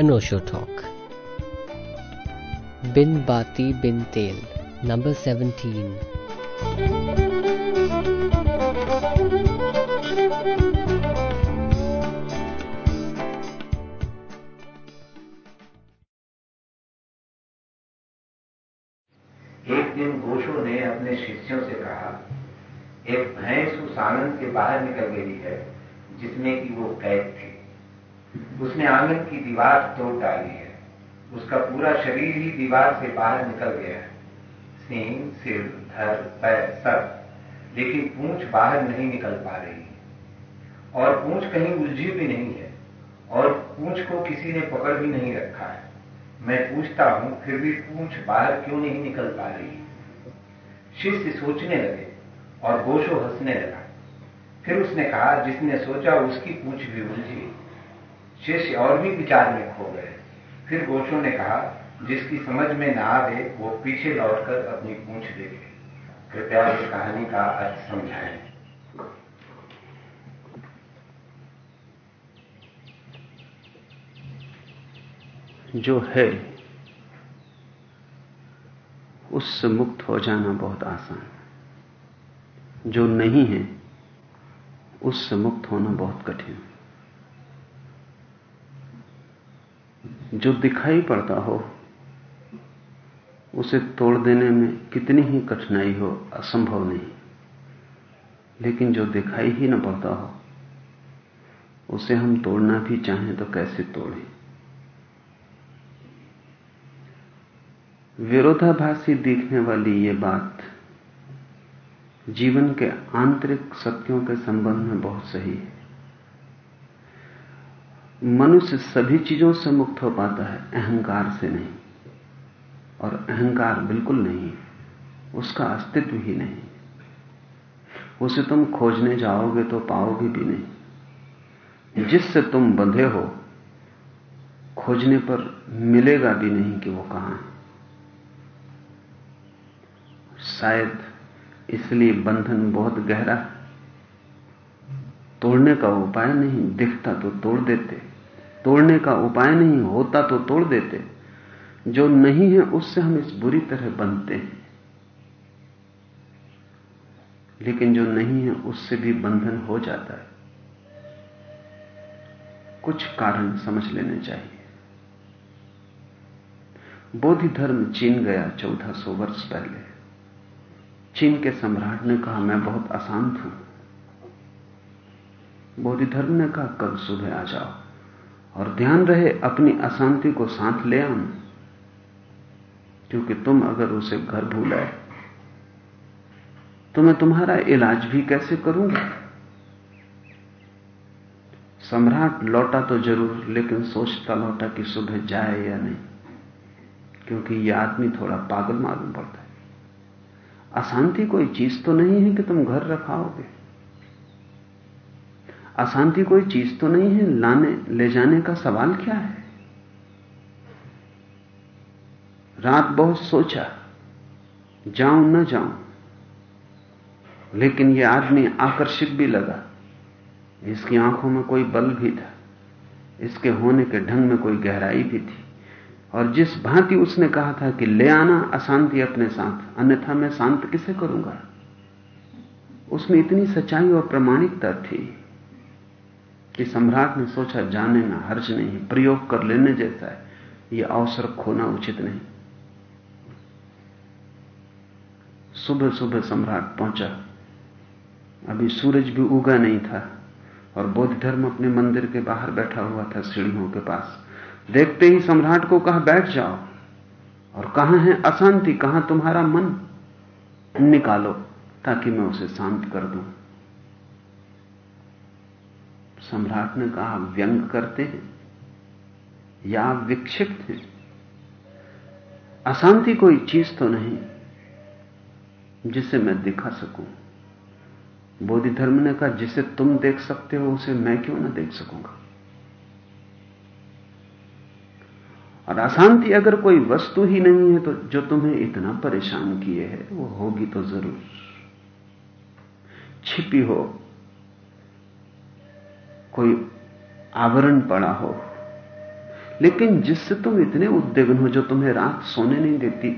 an Osho talk. Bin Bati Bin Tel, number 17. एक दिन गोशो ने अपने शिष्यों से कहा एक भैंस उस आँगन से बाहर निकल गई है जिसमें कि वो कैद थी उसने आँगन की दीवार तोड़ डाली है। उसका पूरा शरीर ही दीवार से बाहर निकल गया है। सींग, सिर, धर, पैर, सब, लेकिन पूंछ बाहर नहीं निकल पा रही। और पूंछ कहीं उलझी भी नहीं है, और पूंछ को किसी ने पकड़ भी नहीं रखा है। मैं पूछता हूँ, फिर भी पूंछ बाहर क्यों नहीं निकल पा रही? शिष्य सोचने लगे, और गोशो हंसने लगा। फिर उसने कहा, जिसने सोचा उसकी पूंछ भी उलझी। शिष्य और भी विचार में खो गए। फिर गोशो ने कहा, जिसकी समझ में ना आवे, वो पीछे लौटकर अपनी पूछ देखे। कृपया इस कहानी का अर्थ समझाएँ। जो है, उससे मुक्त हो जाना बहुत आसान जो नहीं है, उससे मुक्त होना बहुत कठिन जो दिखाई पड़ता हो, उसे तोड़ देने में कितनी ही कठिनाई हो, असंभव नहीं। लेकिन जो दिखाई ही न पड़ता हो, उसे हम तोड़ना भी चाहें तो कैसे तोड़ें? विरोधाभासी दिखने वाली ये बात जीवन के आंतरिक सत्यों के संबंध में बहुत सही है। मनुष्य सभी चीज़ों से मुक्त हो पाता है, अहंकार से नहीं। और अहंकार बिल्कुल नहीं उसका अस्तित्व ही नहीं। उसे तुम खोजने जाओगे तो पाओगे भी नहीं। जिससे तुम बंधे हो, खोजने पर मिलेगा भी नहीं कि वो कहाँ है। शायद इसलिए बंधन बहुत गहरा तोड़ने का उपाय नहीं, दिखता तो तोड़ देते। तोड़ने का उपाय नहीं होता तो तोड़ देते। जो नहीं है, उससे हम इस बुरी तरह बनते हैं। लेकिन जो नहीं है, उससे भी बंधन हो जाता है। कुछ कारण समझ लेने चाहिए। बोधि धर्म चीन गया चौदह सौ वर्ष पहले। चीन के सम्राट ने कहा, मैं बहुत अशांत हूँ। बोधिधर्म ने कहा, कल सुबह आ जाओ। और ध्यान रहे, अपनी अशांति को साथ ले आऊँ। क्योंकि तुम अगर उसे घर भूलाए तो मैं तुम्हारा इलाज भी कैसे करूँगा? सम्राट लौटा तो ज़रूर, लेकिन सोचता लौटा कि सुबह जाए या नहीं, क्योंकि यह आदमी थोड़ा पागल मालूम पड़ता है। अशांति कोई चीज़ तो नहीं है कि तुम घर रखाओगे। अशांति कोई चीज़ तो नहीं है? लाने, ले जाने का सवाल क्या है? रात बहुत सोचा, जाऊँ न जाऊँ, लेकिन यह आदमी आकर्षित भी लगा। इसकी आँखों में कोई बल भी था, इसके होने के ढंग में कोई गहराई भी थी। और जिस भांति उसने कहा था कि ले आना अशांति अपने साथ, अन्यथा मैं शांत किसे करूँगा? उसमें इतनी सच्चाई और प्रमाणिकता थी। कि सम्राट ने सोचा, जाने में हर्ज नहीं, प्रयोग कर लेने जैसा है। यह अवसर खोना उचित नहीं। सुबह सुबह सम्राट पहुँचा। अभी सूरज भी उगा नहीं था और बौद्ध धर्म अपने मंदिर के बाहर बैठा हुआ था सीढ़ियों के पास। देखते ही सम्राट को कहा, बैठ जाओ। और कहाँ है अशांति? कहाँ तुम्हारा मन? निकालो, ताकि मैं उसे शांत कर दूँ। सम्राट ने कहा, व्यंग करते हैं या आप विक्षिप्त हैं? अशांति कोई चीज़ तो नहीं जिसे मैं दिखा सकूँ। बोधि धर्म ने कहा, जिसे तुम देख सकते हो, उसे मैं क्यों ना देख सकूँगा? और अशांति अगर कोई वस्तु ही नहीं है तो जो तुम्हें इतना परेशान किए है, वो होगी तो ज़रूर। छिपी हो कोई आवरण पड़ा हो। लेकिन जिससे तुम इतने उद्विग्न हो जो तुम्हें रात सोने नहीं देती,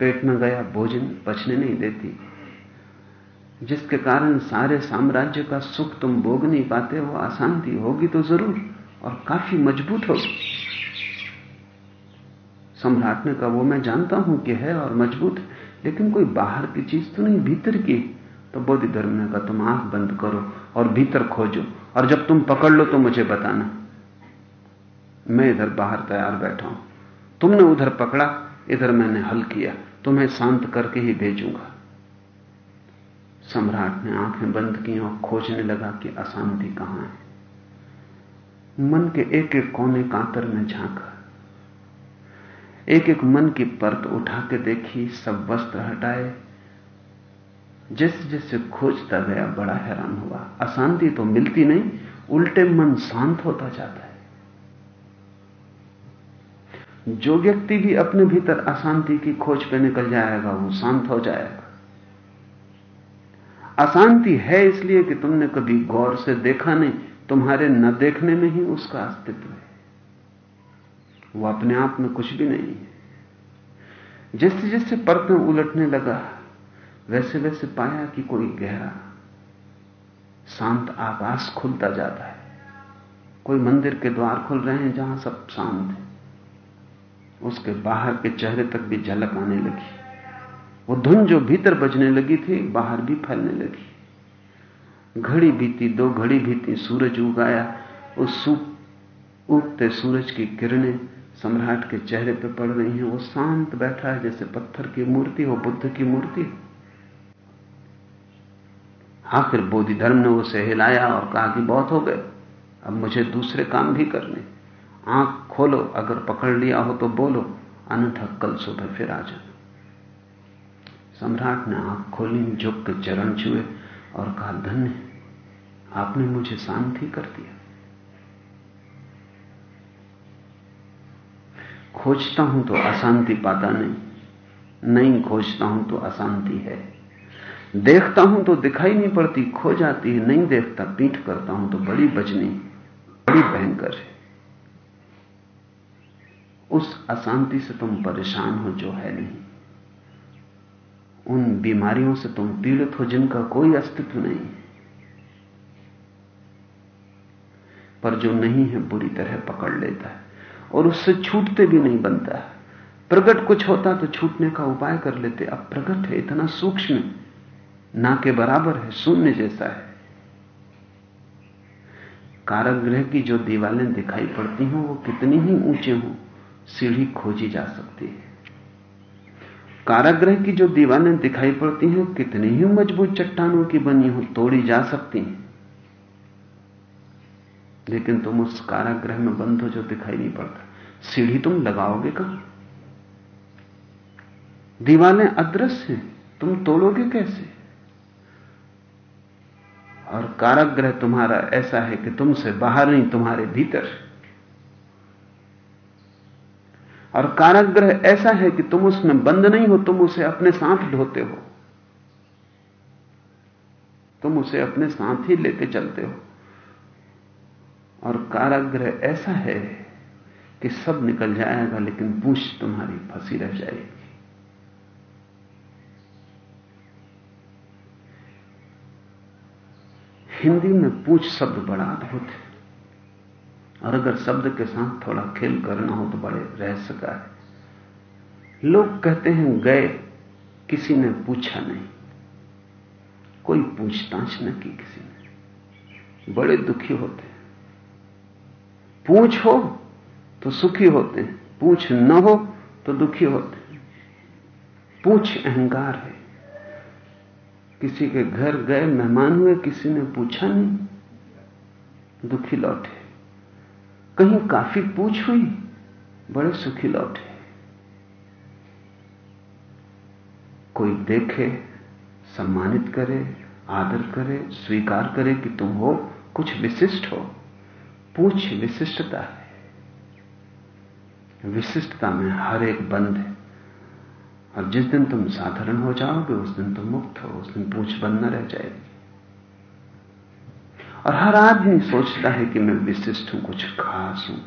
पेट में गया भोजन पचने नहीं देती, जिसके कारण सारे साम्राज्य का सुख तुम भोग नहीं पाते हो अशांति होगी तो ज़रूर और काफ़ी मज़बूत होगी। सम्राट ने कहा, वो मैं जानता हूँ कि है और मज़बूत लेकिन कोई बाहर की चीज़ तो नहीं, भीतर की? तो बोधि धर्म ने कहा, तुम आँख बंद करो और भीतर खोजो। और जब तुम पकड़ लो तो मुझे बताना। मैं इधर बाहर तैयार बैठा हूँ। तुमने उधर पकड़ा, इधर मैंने हल किया। तुम्हें शांत करके ही भेजूँगा। सम्राट ने आँखें बंद की और खोजने लगा कि अशांति कहाँ है। मन के एक एक कोने कांतर में झांका। एक एक मन की परत उठा के देखी, सब वस्त्र हटाए जैसे जैसे खोजता गया, बड़ा हैरान हुआ। अशांति तो मिलती नहीं, उल्टे मन शांत होता जाता है। जो व्यक्ति भी अपने भीतर अशांति की खोज पे निकल जाएगा, वो शांत हो जाएगा। अशांति है इसलिए कि तुमने कभी गौर से देखा नहीं, तुम्हारे न देखने में ही उसका अस्तित्व है। वो अपने आप में कुछ भी नहीं है। जैसे जैसे परतें उलटने लगा वैसे वैसे पाया कि कोई गहरा, शांत आकाश खुलता जाता है। कोई मंदिर के द्वार खुल रहे हैं जहाँ सब शांत है। उसके बाहर के चेहरे तक भी झलक आने लगी। वो धुन जो भीतर बजने लगी थी, बाहर भी फैलने लगी। घड़ी बीती, दो घड़ी बीती, सूरज उगाया उस उगते सूरज की किरणें सम्राट के चेहरे पर पड़ रही हैं। वो शांत बैठा है, जैसे पत्थर की मूर्ति हो, बुद्ध की मूर्ति आखिर बोधि धर्म ने उसे हिलाया और कहा कि बहुत हो गए, अब मुझे दूसरे काम भी करने। आँख खोलो, अगर पकड़ लिया हो तो बोलो, अन्यथा कल सुबह फिर आ जाना। सम्राट ने आँख खोली, झुक के चरण छुए और कहा, धन्य, आपने मुझे शांति कर दिया। खोजता हूँ तो अशांति पाता नहीं नहीं खोजता हूँ तो अशांति है। देखता हूँ तो दिखाई नहीं पड़ती, खो जाती है, नहीं देखता, पीठ करता हूँ तो बड़ी बजनी, बड़ी भयंकर है। उस अशांति से तुम परेशान हो, जो है नहीं। उन बीमारियों से तुम पीड़ित हो, जिनका कोई अस्तित्व नहीं पर जो नहीं है, बुरी तरह पकड़ लेता है, और उससे छूटते भी नहीं बनता। है प्रगट कुछ होता तो छूटने का उपाय कर लेते। अब प्रगट है, इतना सूक्ष्म। ना के बराबर है, शून्य जैसा है। कारागृह की जो दीवारें दिखाई पड़ती हों, वो कितनी ही ऊँचे हों, सीढ़ी खोजी जा सकती है। कारागृह की जो दीवारें दिखाई पड़ती हैं, कितनी ही मज़बूत चट्टानों की बनी हो, तोड़ी जा सकती हैं। लेकिन तुम उस कारागृह में बंद हो जो दिखाई नहीं पड़ता। सीढ़ी तुम लगाओगे कहाँ? दीवारें अदृश्य हैं, तुम तोड़ोगे कैसे? और कारागृह तुम्हारा ऐसा है कि तुमसे बाहर नहीं, तुम्हारे भीतर। और कारागृह ऐसा है कि तुम उसमें बंद नहीं हो, तुम उसे अपने साथ ढोते हो। तुम उसे अपने साथ ही लेके चलते हो। और कारागृह ऐसा है कि सब निकल जाएगा, लेकिन पूछ तुम्हारी फंसी रह जाएगी। हिंदी में पूछ शब्द बड़ा अद्भुत है। और अगर शब्द के साथ थोड़ा खेल करना हो तो बड़े रहस्य का है। लोग कहते हैं, गए, किसी ने पूछा नहीं। कोई पूछताछ न की किसी ने। बड़े दुखी होते हैं। पूछ हो तो सुखी होते हैं। पूछ न हो तो दुखी होते हैं। पूछ अहंकार है। किसी के घर गए, मेहमान हुए, किसी ने पूछा नहीं। दुखी लौटे। कहीं काफ़ी पूछ हुई, बड़े सुखी लौटे। कोई देखे, सम्मानित करे, आदर करे, स्वीकार करे कि तुम हो, कुछ विशिष्ट हो। पूछ विशिष्टता है। विशिष्टता में हर एक बंद है। और जिस दिन तुम साधारण हो जाओगे, उस दिन तुम मुक्त हो, उस दिन पूछ बंद न रह जाएगी। और हर आदमी सोचता है कि मैं विशिष्ट हूँ, कुछ खास हूँ।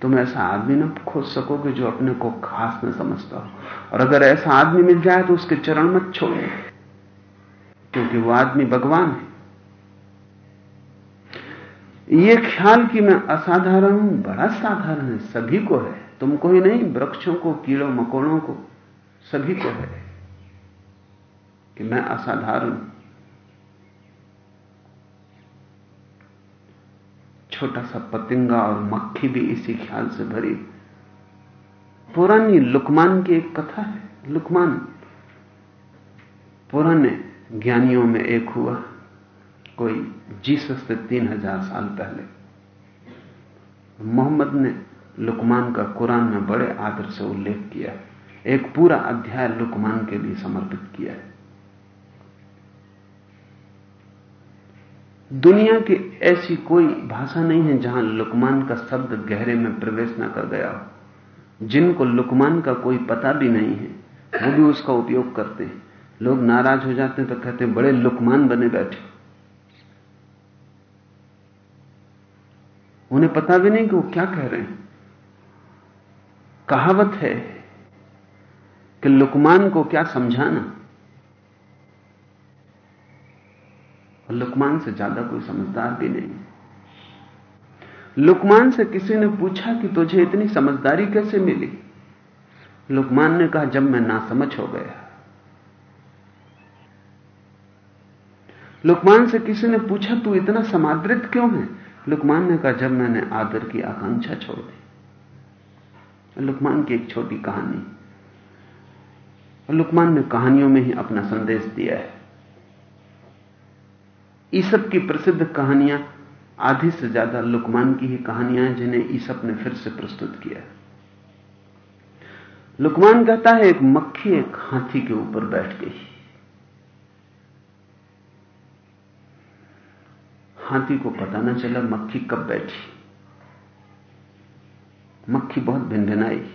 तुम ऐसा आदमी ना खोज सकोगे जो अपने को खास न समझता हो। और अगर ऐसा आदमी मिल जाए तो उसके चरण मत छोड़ो, क्योंकि वो आदमी भगवान है। ये ख्याल कि मैं असाधारण हूँ, बड़ा साधारण है, सभी को है। तुमको ही नहीं, वृक्षों को, कीड़ों, मकोड़ों को, सभी को है कि मैं असाधारण छोटा सा पतिंगा और मक्खी भी इसी ख्याल से भरी। पुरानी लुकमान की एक कथा है, लुकमान। पुराने ज्ञानियों में एक हुआ, कोई जीसस से तीन हज़ार साल पहले। मोहम्मद ने लुकमान का कुरान में बड़े आदर से उल्लेख किया। एक पूरा अध्याय लुकमान के लिए समर्पित किया है। दुनिया की ऐसी कोई भाषा नहीं है जहाँ लुकमान का शब्द गहरे में प्रवेश न कर गया हो। जिनको लुकमान का कोई पता भी नहीं है, वो भी उसका उपयोग करते हैं। लोग नाराज़ हो जाते हैं तो कहते हैं, बड़े लुकमान बने बैठे। उन्हें पता भी नहीं कि वो क्या कह रहे हैं। कहावत है कि लुकमान को क्या समझाना? लुकमान से ज़्यादा कोई समझदार भी नहीं। लुकमान से किसी ने पूछा कि तुझे इतनी समझदारी कैसे मिली? लुकमान ने कहा, जब मैं नासमझ हो गया। लुकमान से किसी ने पूछा, तू इतना समादृत क्यों है? लुकमान ने कहा, जब मैंने आदर की आकांक्षा छोड़ दी। लुकमान की एक छोटी कहानी। लुकमान ने कहानियों में ही अपना संदेश दिया है। ईसप की प्रसिद्ध कहानियाँ आधी से ज़्यादा लुकमान की ही कहानियाँ हैं, जिन्हें ईसप ने फिर से प्रस्तुत किया लुकमान कहता है, एक मक्खी एक हाथी के ऊपर बैठ गई। हाथी को पता न चला मक्खी कब बैठी। मक्खी बहुत भिनभिनाई,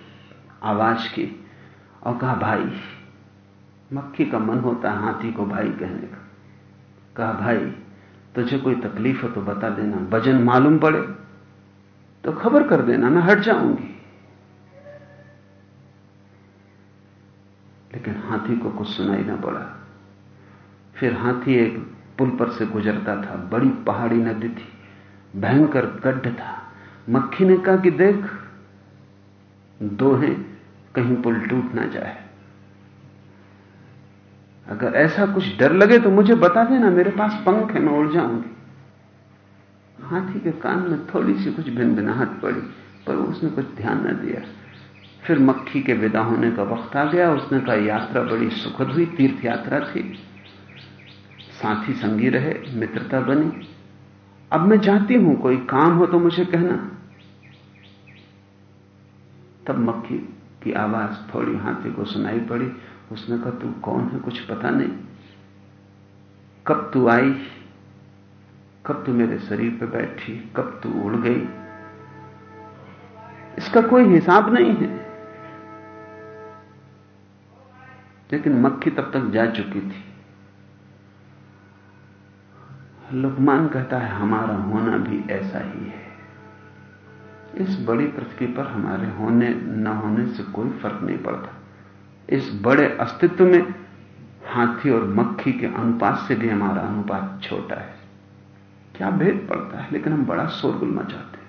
आवाज़ की, और कहा, भाई, मक्खी का मन होता है हाथी को भाई कहने का। कहा, भाई, तुझे कोई तकलीफ़ हो तो बता देना, वज़न मालूम पड़े तो खबर कर देना, मैं हट जाऊँगी। लेकिन हाथी को कुछ सुनाई ना पड़ा। फिर हाथी एक पुल पर से गुजरता था, बड़ी पहाड़ी नदी थी, भयंकर गड्ढ था। मक्खी ने कहा कि देख दो हैं कहीं पुल टूट ना जाए। अगर ऐसा कुछ डर लगे तो मुझे बता देना, मेरे पास पंख है, मैं उड़ जाऊँगी। हाथी के कान में थोड़ी सी कुछ भिन भिनाहट पड़ी, पर उसने कुछ ध्यान न दिया। फिर मक्खी के विदा होने का वक्त आ गया, उसने कहा, यात्रा बड़ी सुखद हुई तीर्थ यात्रा थी। साथी संगी रहे, मित्रता बनी। अब मैं जाती हूँ, कोई काम हो तो मुझे कहना। तब मक्खी की आवाज़ थोड़ी हाथी को सुनाई पड़ी। उसने कहा, तू कौन है? कुछ पता नहीं। कब तू आई? कब तू मेरे शरीर पे बैठी? कब तू उड़ गई? इसका कोई हिसाब नहीं है। लेकिन मक्खी तब तक जा चुकी थी। लुकमान कहता है, हमारा होना भी ऐसा ही है। इस बड़ी पृथ्वी पर हमारे होने, न होने से कोई फ़र्क नहीं पड़ता। इस बड़े अस्तित्व में हाथी और मक्खी के अनुपात से भी हमारा अनुपात छोटा है। क्या भेद पड़ता है? लेकिन हम बड़ा शोरगुल मचाते हैं।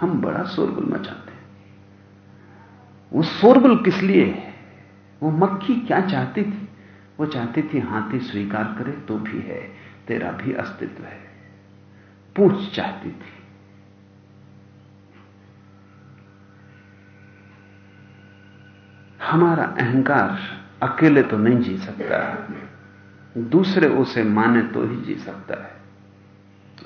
हम बड़ा शोरगुल मचाते हैं। वो शोरगुल किस लिए है? वो मक्खी क्या चाहती थी? वो चाहती थी हाथी स्वीकार करे तो भी है, तेरा भी अस्तित्व है। पूछ चाहती थी। हमारा अहंकार अकेले तो नहीं जी सकता दूसरे उसे माने तो ही जी सकता है।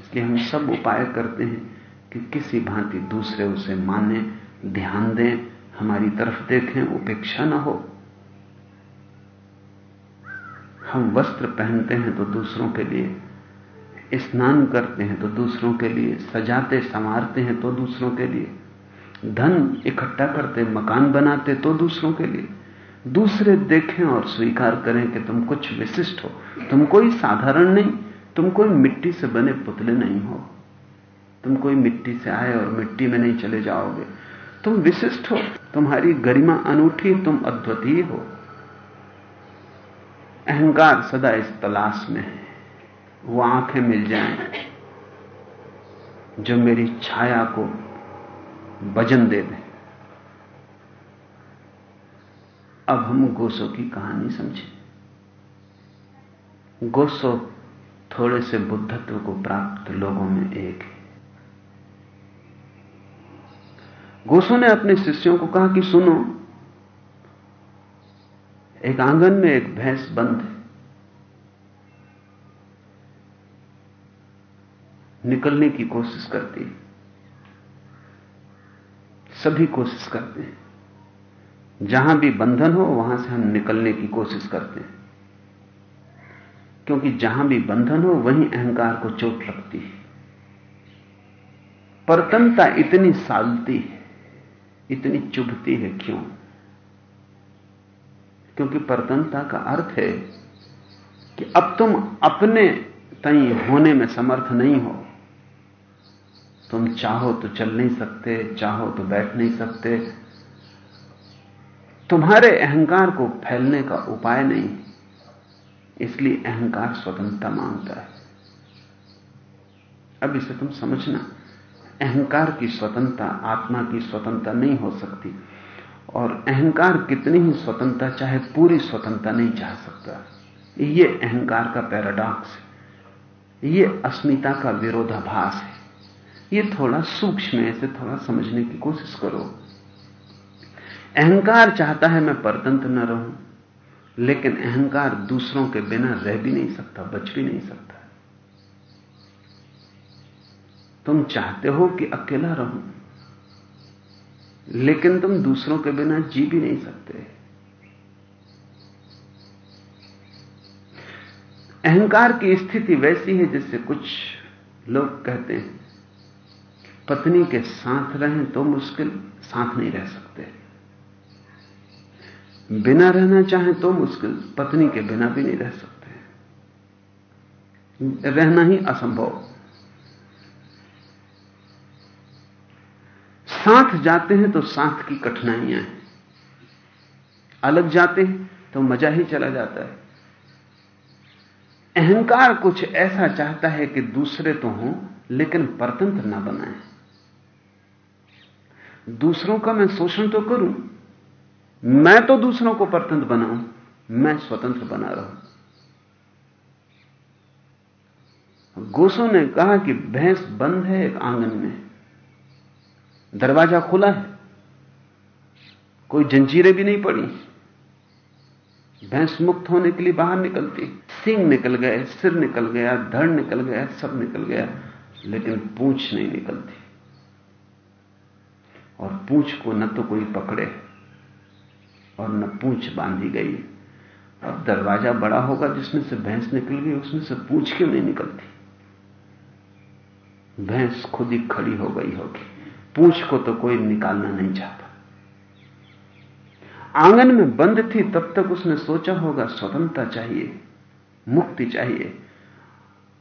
इसलिए हम सब उपाय करते हैं कि किसी भांति दूसरे उसे माने, ध्यान दें, हमारी तरफ़ देखें, उपेक्षा ना हो। हम वस्त्र पहनते हैं तो दूसरों के लिए स्नान करते हैं तो दूसरों के लिए, सजाते, संवारते हैं तो दूसरों के लिए, धन इकट्ठा करते, मकान बनाते तो दूसरों के लिए। दूसरे देखें और स्वीकार करें कि तुम कुछ विशिष्ट हो, तुम कोई साधारण नहीं, तुम कोई मिट्टी से बने पुतले नहीं हो। तुम कोई मिट्टी से आए और मिट्टी में नहीं चले जाओगे। तुम विशिष्ट हो, तुम्हारी गरिमा अनूठी, तुम अद्वितीय हो। अहंकार सदा इस तलाश में है। वो आँखें मिल जाएँ, जो मेरी छाया को वज़न दे दें। अब हम गोसो की कहानी समझें। गोसो थोड़े से बुद्धत्व को प्राप्त लोगों में एक है। गोसो ने अपने शिष्यों को कहा कि सुनो, एक आँगन में एक भैंस बंद है। निकलने की कोशिश करती है। सभी कोशिश करते हैं। जहाँ भी बंधन हो, वहाँ से हम निकलने की कोशिश करते हैं। क्योंकि जहाँ भी बंधन हो, वहीं अहंकार को चोट लगती है। परतनता इतनी सालती है, इतनी चुभती है क्यों? क्योंकि परतनता का अर्थ है कि अब तुम अपने तई होने में समर्थ नहीं हो। तुम चाहो तो चल नहीं सकते, चाहो तो बैठ नहीं सकते। तुम्हारे अहंकार को फैलने का उपाय नहीं, इसलिए अहंकार स्वतंत्रता माँगता है। अब इसे तुम समझना, अहंकार की स्वतंत्रता आत्मा की स्वतंत्रता नहीं हो सकती, और अहंकार कितनी ही स्वतंत्रता, चाहे पूरी स्वतंत्रता नहीं चाह सकता। ये अहंकार का पैराडॉक्स है यह अस्मिता का विरोधाभास है। ये थोड़ा सूक्ष्म है, इसे थोड़ा समझने की कोशिश करो। अहंकार चाहता है मैं परतंत्र न रहूँ, लेकिन अहंकार दूसरों के बिना रह भी नहीं सकता, बच भी नहीं सकता। तुम चाहते हो कि अकेला रहूँ, लेकिन तुम दूसरों के बिना जी भी नहीं सकते। अहंकार की स्थिति वैसी है जिससे कुछ लोग कहते हैं। पत्नी के साथ रहें तो मुश्किल, साथ नहीं रह सकते। बिना रहना चाहें तो मुश्किल, पत्नी के बिना भी नहीं रह सकते। रहना ही असंभव। साथ जाते हैं तो साथ की कठिनाइयाँ हैं। अलग जाते हैं तो मज़ा ही चला जाता है। अहंकार कुछ ऐसा चाहता है कि दूसरे तो हों, लेकिन परतंत्र ना बनाए। दूसरों का मैं शोषण तो करूँ, मैं तो दूसरों को परतंत्र बनाऊँ, मैं स्वतंत्र बना रहूँ। गोसो ने कहा कि भैंस बंद है एक आँगन में, दरवाज़ा खुला है, कोई जंजीरें भी नहीं पड़ी। भैंस मुक्त होने के लिए बाहर निकलती सिंह निकल गए, सिर निकल गया, धड़ निकल गया, सब निकल गया, लेकिन पूछ नहीं निकलती। और पूछ को न तो कोई पकड़े और न पूछ बांधी गई। अब दरवाज़ा बड़ा होगा जिसमें से भैंस निकल गई, उसमें से पूछ क्यों नहीं निकलती? भैंस खुद ही खड़ी हो गई होगी। पूछ को तो कोई निकालना नहीं चाहता। आँगन में बंद थी, तब तक उसने सोचा होगा, स्वतंत्रता चाहिए, मुक्ति चाहिए।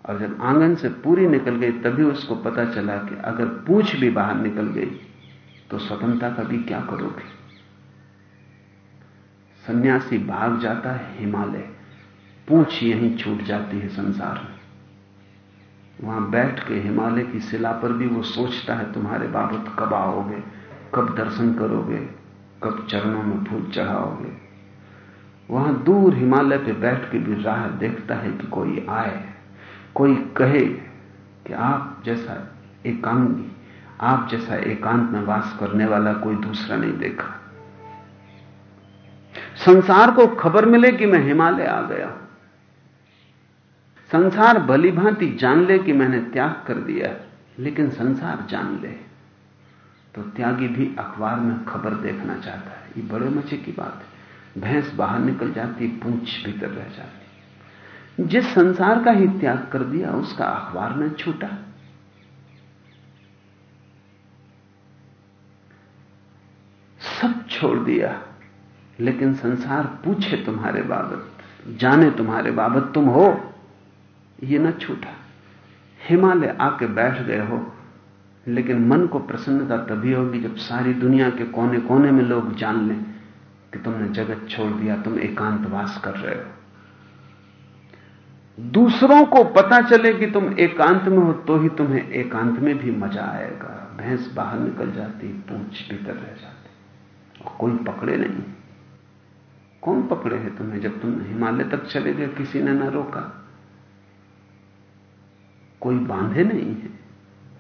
और जब आँगन से पूरी निकल गई, तभी उसको पता चला कि अगर पूछ भी बाहर निकल गई तो स्वतंत्रता का भी क्या करोगे? सन्यासी भाग जाता है हिमालय। पूछ यहीं छूट जाती है संसार में। वहाँ बैठ के हिमालय की शिला पर भी वो सोचता है, तुम्हारे बाबत कब आओगे? कब दर्शन करोगे? कब चरणों में फूल चढ़ाओगे? वहाँ दूर हिमालय पे बैठ के भी राह देखता है कि कोई आए, कोई कहे कि आप जैसा एकांगी आप जैसा एकांत में वास करने वाला कोई दूसरा नहीं देखा। संसार को खबर मिले कि मैं हिमालय आ गया। संसार भली भांति जान ले कि मैंने त्याग कर दिया, लेकिन संसार जान ले तो त्यागी भी अखबार में खबर देखना चाहता है। ये बड़े मज़े की बात है। भैंस बाहर निकल जाती, पूंछ भीतर रह जाती। जिस संसार का ही त्याग कर दिया, उसका अखबार में छूटा सब छोड़ दिया। लेकिन संसार पूछे तुम्हारे बाबत, जाने तुम्हारे बाबत तुम हो, ये न छूटा। हिमालय आके बैठ गए हो, लेकिन मन को प्रसन्नता तभी होगी जब सारी दुनिया के कोने कोने में लोग जान लें कि तुमने जगत छोड़ दिया, तुम एकांतवास कर रहे हो। दूसरों को पता चले कि तुम एकांत में हो तो ही तुम्हें एकांत में भी मज़ा आएगा। भैंस बाहर निकल जाती, पूछ भीतर रह जाती। कोई पकड़े नहीं। कौन पकड़े है तुम्हें जब तुम हिमालय तक चले गए, किसी ने ना रोका? कोई बांधे नहीं है।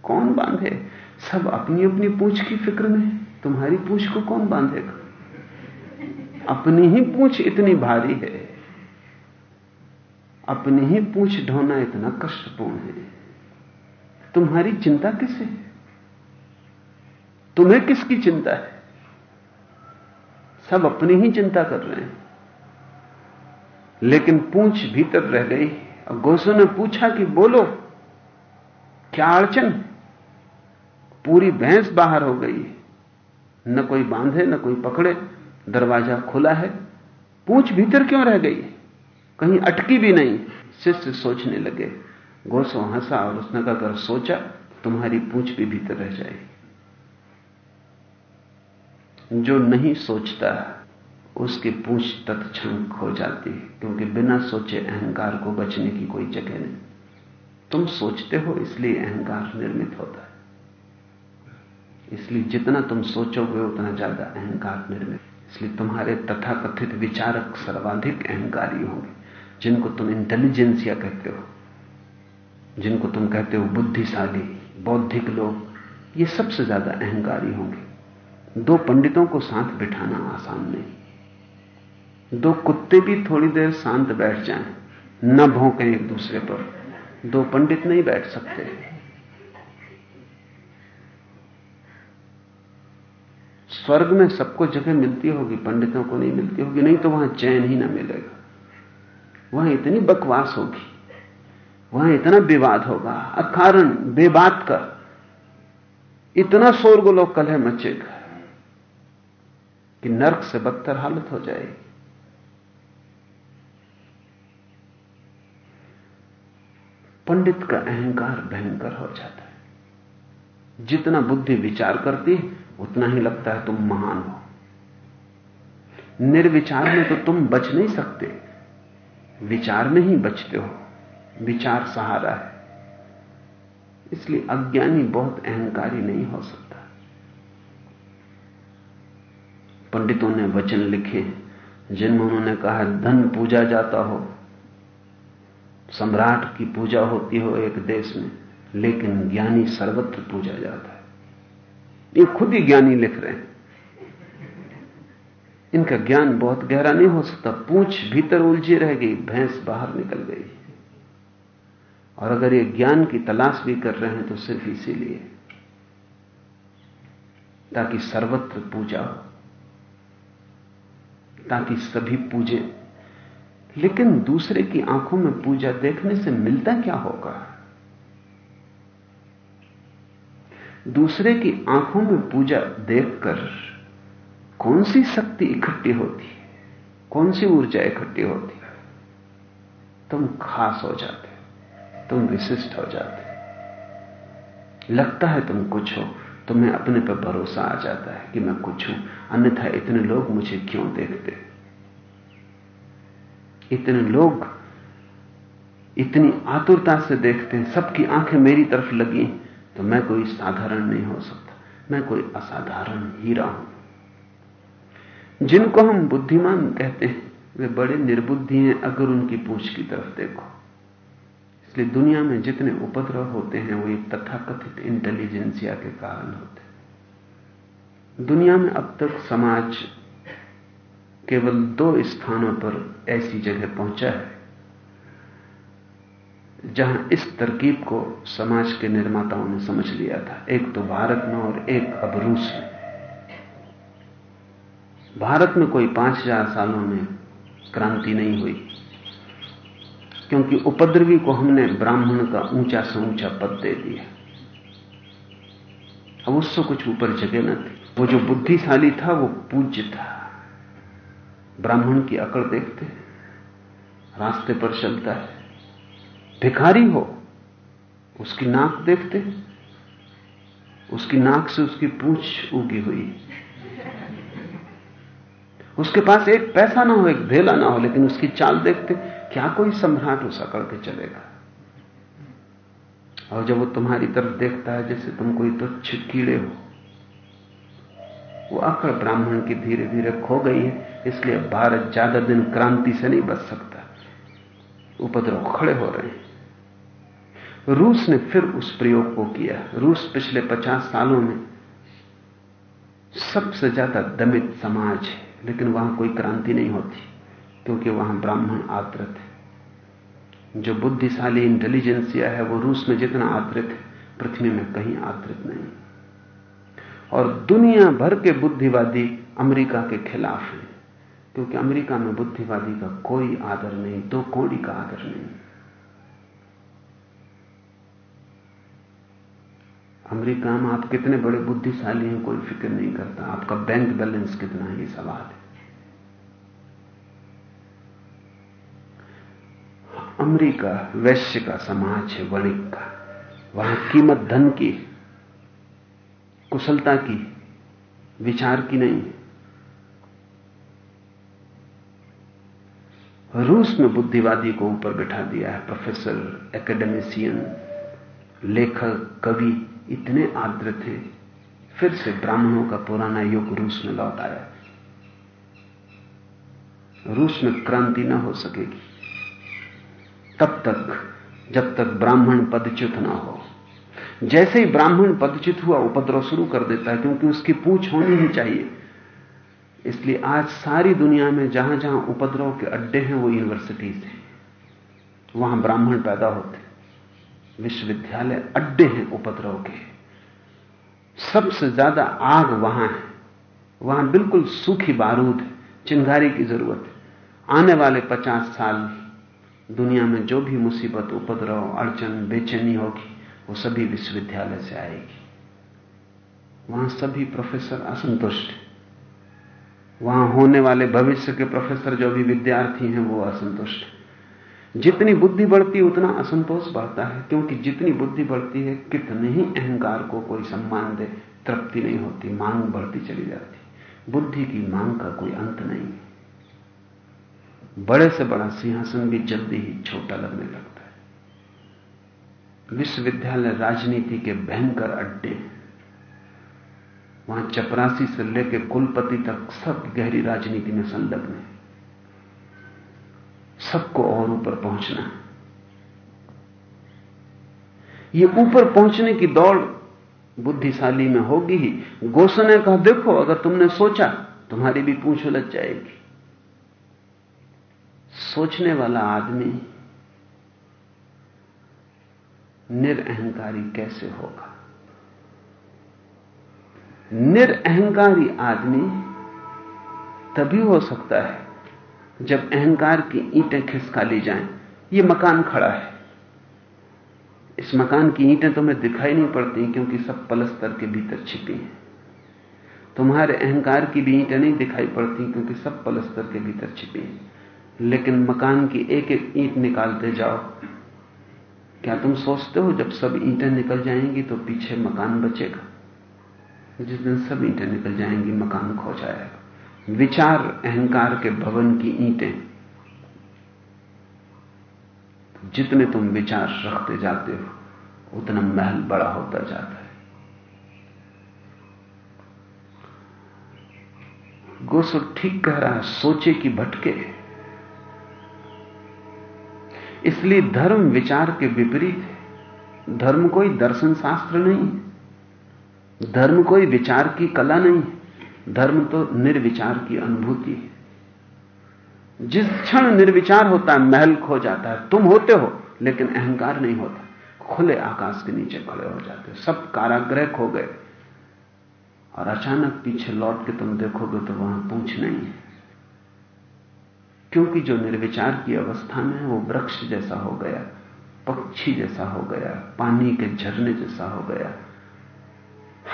कौन बांधे? सब अपनी अपनी पूछ की फ़िक्र में तुम्हारी पूछ को कौन बांधेगा? अपनी ही पूछ इतनी भारी है। अपनी ही पूछ ढोना इतना कष्टपूर्ण है। तुम्हारी चिंता किसे तुम्हें किसकी चिंता है? सब अपनी ही चिंता कर रहे हैं। लेकिन पूछ भीतर रह गई। और गोसो ने पूछा कि बोलो, क्या अड़चन? पूरी भैंस बाहर हो गई। न कोई बांधे, न कोई पकड़े। दरवाज़ा खुला है। पूछ भीतर क्यों रह गई? कहीं अटकी भी नहीं। शिष्य सोचने लगे। गोसो हंसा और उसने अगर सोचा, तुम्हारी पूछ भी भीतर रह जाएगी। जो नहीं सोचता, उसकी पूछ तत्क्षण खो जाती है, क्योंकि बिना सोचे अहंकार को बचने की कोई जगह नहीं। तुम सोचते हो, इसलिए अहंकार निर्मित होता है। इसलिए जितना तुम सोचोगे, उतना ज़्यादा अहंकार निर्मित। इसलिए तुम्हारे तथाकथित विचारक सर्वाधिक अहंकारी होंगे, जिनको तुम इंटेलिजेंसिया कहते हो। जिनको तुम कहते हो बुद्धिशाली, बौद्धिक लोग, ये सबसे ज़्यादा अहंकारी होंगे। दो पंडितों को साथ बिठाना आसान नहीं। दो कुत्ते भी थोड़ी देर शांत बैठ जाएँ, न भौंकें एक दूसरे पर। दो पंडित नहीं बैठ सकते। स्वर्ग में सबको जगह मिलती होगी, पंडितों को नहीं मिलती होगी, नहीं तो वहाँ चैन ही ना मिलेगा। वहाँ इतनी बकवास होगी, वहाँ इतना विवाद होगा। अकारण, बेबात का इतना शोरगुलो कलह मचेगा। कि नर्क से बदतर हालत हो जाएगी पंडित का अहंकार भयंकर हो जाता है। जितना बुद्धि विचार करती है, उतना ही लगता है तुम महान हो। निर्विचार में तो तुम बच नहीं सकते। विचार में ही बचते हो। विचार सहारा है। इसलिए अज्ञानी बहुत अहंकारी नहीं हो सकता। पंडितों ने वचन लिखे, जिनमें उन्होंने कहा, धन पूजा जाता हो, सम्राट की पूजा होती हो एक देश में, लेकिन ज्ञानी सर्वत्र पूजा जाता है। ये खुद ही ज्ञानी लिख रहे हैं। इनका ज्ञान बहुत गहरा नहीं हो सकता। पूछ भीतर उलझी रह गई, भैंस बाहर निकल गई। और अगर ये ज्ञान की तलाश भी कर रहे हैं तो सिर्फ़ इसीलिए ताकि सर्वत्र पूजा हो। ताकि सभी पूजे। लेकिन दूसरे की आँखों में पूजा देखने से मिलता क्या होगा? दूसरे की आँखों में पूजा देखकर कौन सी शक्ति इकट्ठी होती है? कौन सी ऊर्जा इकट्ठी होती है? तुम खास हो जाते, तुम विशिष्ट हो जाते। लगता है तुम कुछ हो। तुम्हें अपने पर भरोसा आ जाता है कि मैं कुछ हूँ। अन्यथा इतने लोग मुझे क्यों देखते? इतने लोग इतनी आतुरता से देखते हैं, सबकी आँखें मेरी तरफ़ लगी तो मैं कोई साधारण नहीं हो सकता। मैं कोई असाधारण हीरा हूँ। जिनको हम बुद्धिमान कहते हैं, वे बड़े निर्बुद्धि हैं अगर उनकी पूछ की तरफ़ देखो। इसलिए दुनिया में जितने उपद्रव होते हैं, वो एक तथाकथित इंटेलिजेंसिया के कारण होते हैं। दुनिया में अब तक समाज केवल दो स्थानों पर ऐसी जगह पहुँचा है, जहाँ इस तरकीब को समाज के निर्माताओं ने समझ लिया था। एक तो भारत में और एक अब रूस में। भारत में कोई पाँच हज़ार सालों में क्रांति नहीं हुई। क्योंकि उपद्रवी को हमने ब्राह्मण का ऊँचा से ऊँचा पद दे दिया। अब उससे कुछ ऊपर जगह न थी। वो जो बुद्धिशाली था, वो पूज्य था। ब्राह्मण की अकड़ देखते रास्ते पर चलता है। भिखारी हो, उसकी नाक देखते उसकी नाक से उसकी पूछ उगी हुई उसके पास एक पैसा ना हो, एक धेला ना हो, लेकिन उसकी चाल देखते क्या कोई सम्राट उस अकड़ के चलेगा? और जब वो तुम्हारी तरफ़ देखता है, जैसे तुम कोई तुच्छ कीड़े हो, वो अकड़ ब्राह्मण की धीरे धीरे खो गई है, इसलिए भारत ज़्यादा दिन क्रांति से नहीं बच सकता। उपद्रव खड़े हो रहे हैं। रूस ने फिर उस प्रयोग को किया। रूस पिछले पचास सालों में सबसे ज़्यादा दमित समाज है, लेकिन वहाँ कोई क्रांति नहीं होती। क्योंकि वहाँ ब्राह्मण आतृत है। जो बुद्धिशाली इंटेलिजेंसिया है, वो रूस में जितना आतृत है, पृथ्वी में कहीं आतृत नहीं। और दुनिया भर के बुद्धिवादी अमेरिका के खिलाफ हैं, क्योंकि अमेरिका में बुद्धिवादी का कोई आदर नहीं, दो कोड़ी का आदर नहीं। अमेरिका में आप कितने बड़े बुद्धिशाली हैं, कोई फ़िक्र नहीं करता। आपका बैंक बैलेंस कितना है, ये सवाल है। अमेरिका वैश्य का समाज है, वणिक का। वहाँ कीमत धन की कुशलता की विचार की नहीं रूस में बुद्धिवादी को ऊपर बैठा दिया है प्रोफेसर एकेडमिशियन लेखक, कवि, इतने आर्द्र थे, फिर से ब्राह्मणों का पुराना युग रूस में लौट आया। रूस में क्रांति न हो सकेगी। तब तक, जब तक ब्राह्मण पदच्युत ना हो। जैसे ही ब्राह्मण पदच्युत हुआ, उपद्रव शुरू कर देता है, क्योंकि उसकी पूछ होनी ही चाहिए। इसलिए आज सारी दुनिया में जहाँ जहाँ उपद्रव के अड्डे हैं, वो यूनिवर्सिटीज हैं। वहाँ ब्राह्मण पैदा होते विश्वविद्यालय अड्डे हैं उपद्रव के। सबसे ज़्यादा आग वहाँ है। वहाँ बिल्कुल सूखी बारूद है। चिंगारी की ज़रूरत है। आने वाले पचास साल दुनिया में जो भी मुसीबत, उपद्रव, अड़चन, बेचैनी होगी, वो सभी विश्वविद्यालय से आएगी। वहाँ सभी प्रोफेसर असंतुष्ट वहाँ होने वाले भविष्य के प्रोफेसर जो भी विद्यार्थी हैं, वो असंतुष्ट जितनी बुद्धि बढ़ती है उतना असंतोष बढ़ता है, क्योंकि जितनी बुद्धि बढ़ती है, कितने ही अहंकार को कोई सम्मान दे, तृप्ति नहीं होती, मांग बढ़ती चली जाती। बुद्धि की मांग का कोई अंत नहीं बड़े से बड़ा सिंहासन भी जल्दी ही छोटा लगने लगता है। विश्वविद्यालय राजनीति के भयंकर अड्डे वहाँ चपरासी से लेकर कुलपति तक सब गहरी राजनीति में संलग्न है। सबको और ऊपर पहुँचना है। ये ऊपर पहुँचने की दौड़ बुद्धिशाली में होगी ही। गोसो ने कहा, देखो, अगर तुमने सोचा, तुम्हारी भी पूछ उलझ जाएगी। सोचने वाला आदमी निरअहंकारी कैसे होगा? निरअहंकारी आदमी तभी हो सकता है जब अहंकार की ईंटें खिसका ली जाएँ। ये मकान खड़ा है। इस मकान की ईंटें तुम्हें दिखाई नहीं पड़ती क्योंकि सब पलस्तर के भीतर छिपी हैं। तुम्हारे अहंकार की भी ईंटें नहीं दिखाई पड़ती क्योंकि सब पलस्तर के भीतर छिपी हैं। लेकिन मकान की एक एक ईंट निकालते जाओ। क्या तुम सोचते हो जब सब ईंटें निकल जाएँगी तो पीछे मकान बचेगा? जिस दिन सब ईंटें निकल जाएँगी, मकान खो जाएगा। विचार अहंकार के भवन की ईंटें। जितने तुम विचार रखते जाते हो, उतना महल बड़ा होता जाता है। गोसो ठीक कह रहा है, सोचे कि भटके। इसलिए धर्म विचार के विपरीत है। धर्म कोई दर्शन शास्त्र नहीं धर्म कोई विचार की कला नहीं धर्म तो निर्विचार की अनुभूति है। जिस क्षण निर्विचार होता है महल खो जाता है। तुम होते हो, लेकिन अहंकार नहीं होता। खुले आकाश के नीचे खड़े हो जाते हो। सब काराग्रह खो गए। और अचानक पीछे लौट के तुम देखोगे तो वहाँ पूछ नहीं है। क्योंकि जो निर्विचार की अवस्था में है, वो वृक्ष जैसा हो गया, पक्षी जैसा हो गया, पानी के झरने जैसा हो गया,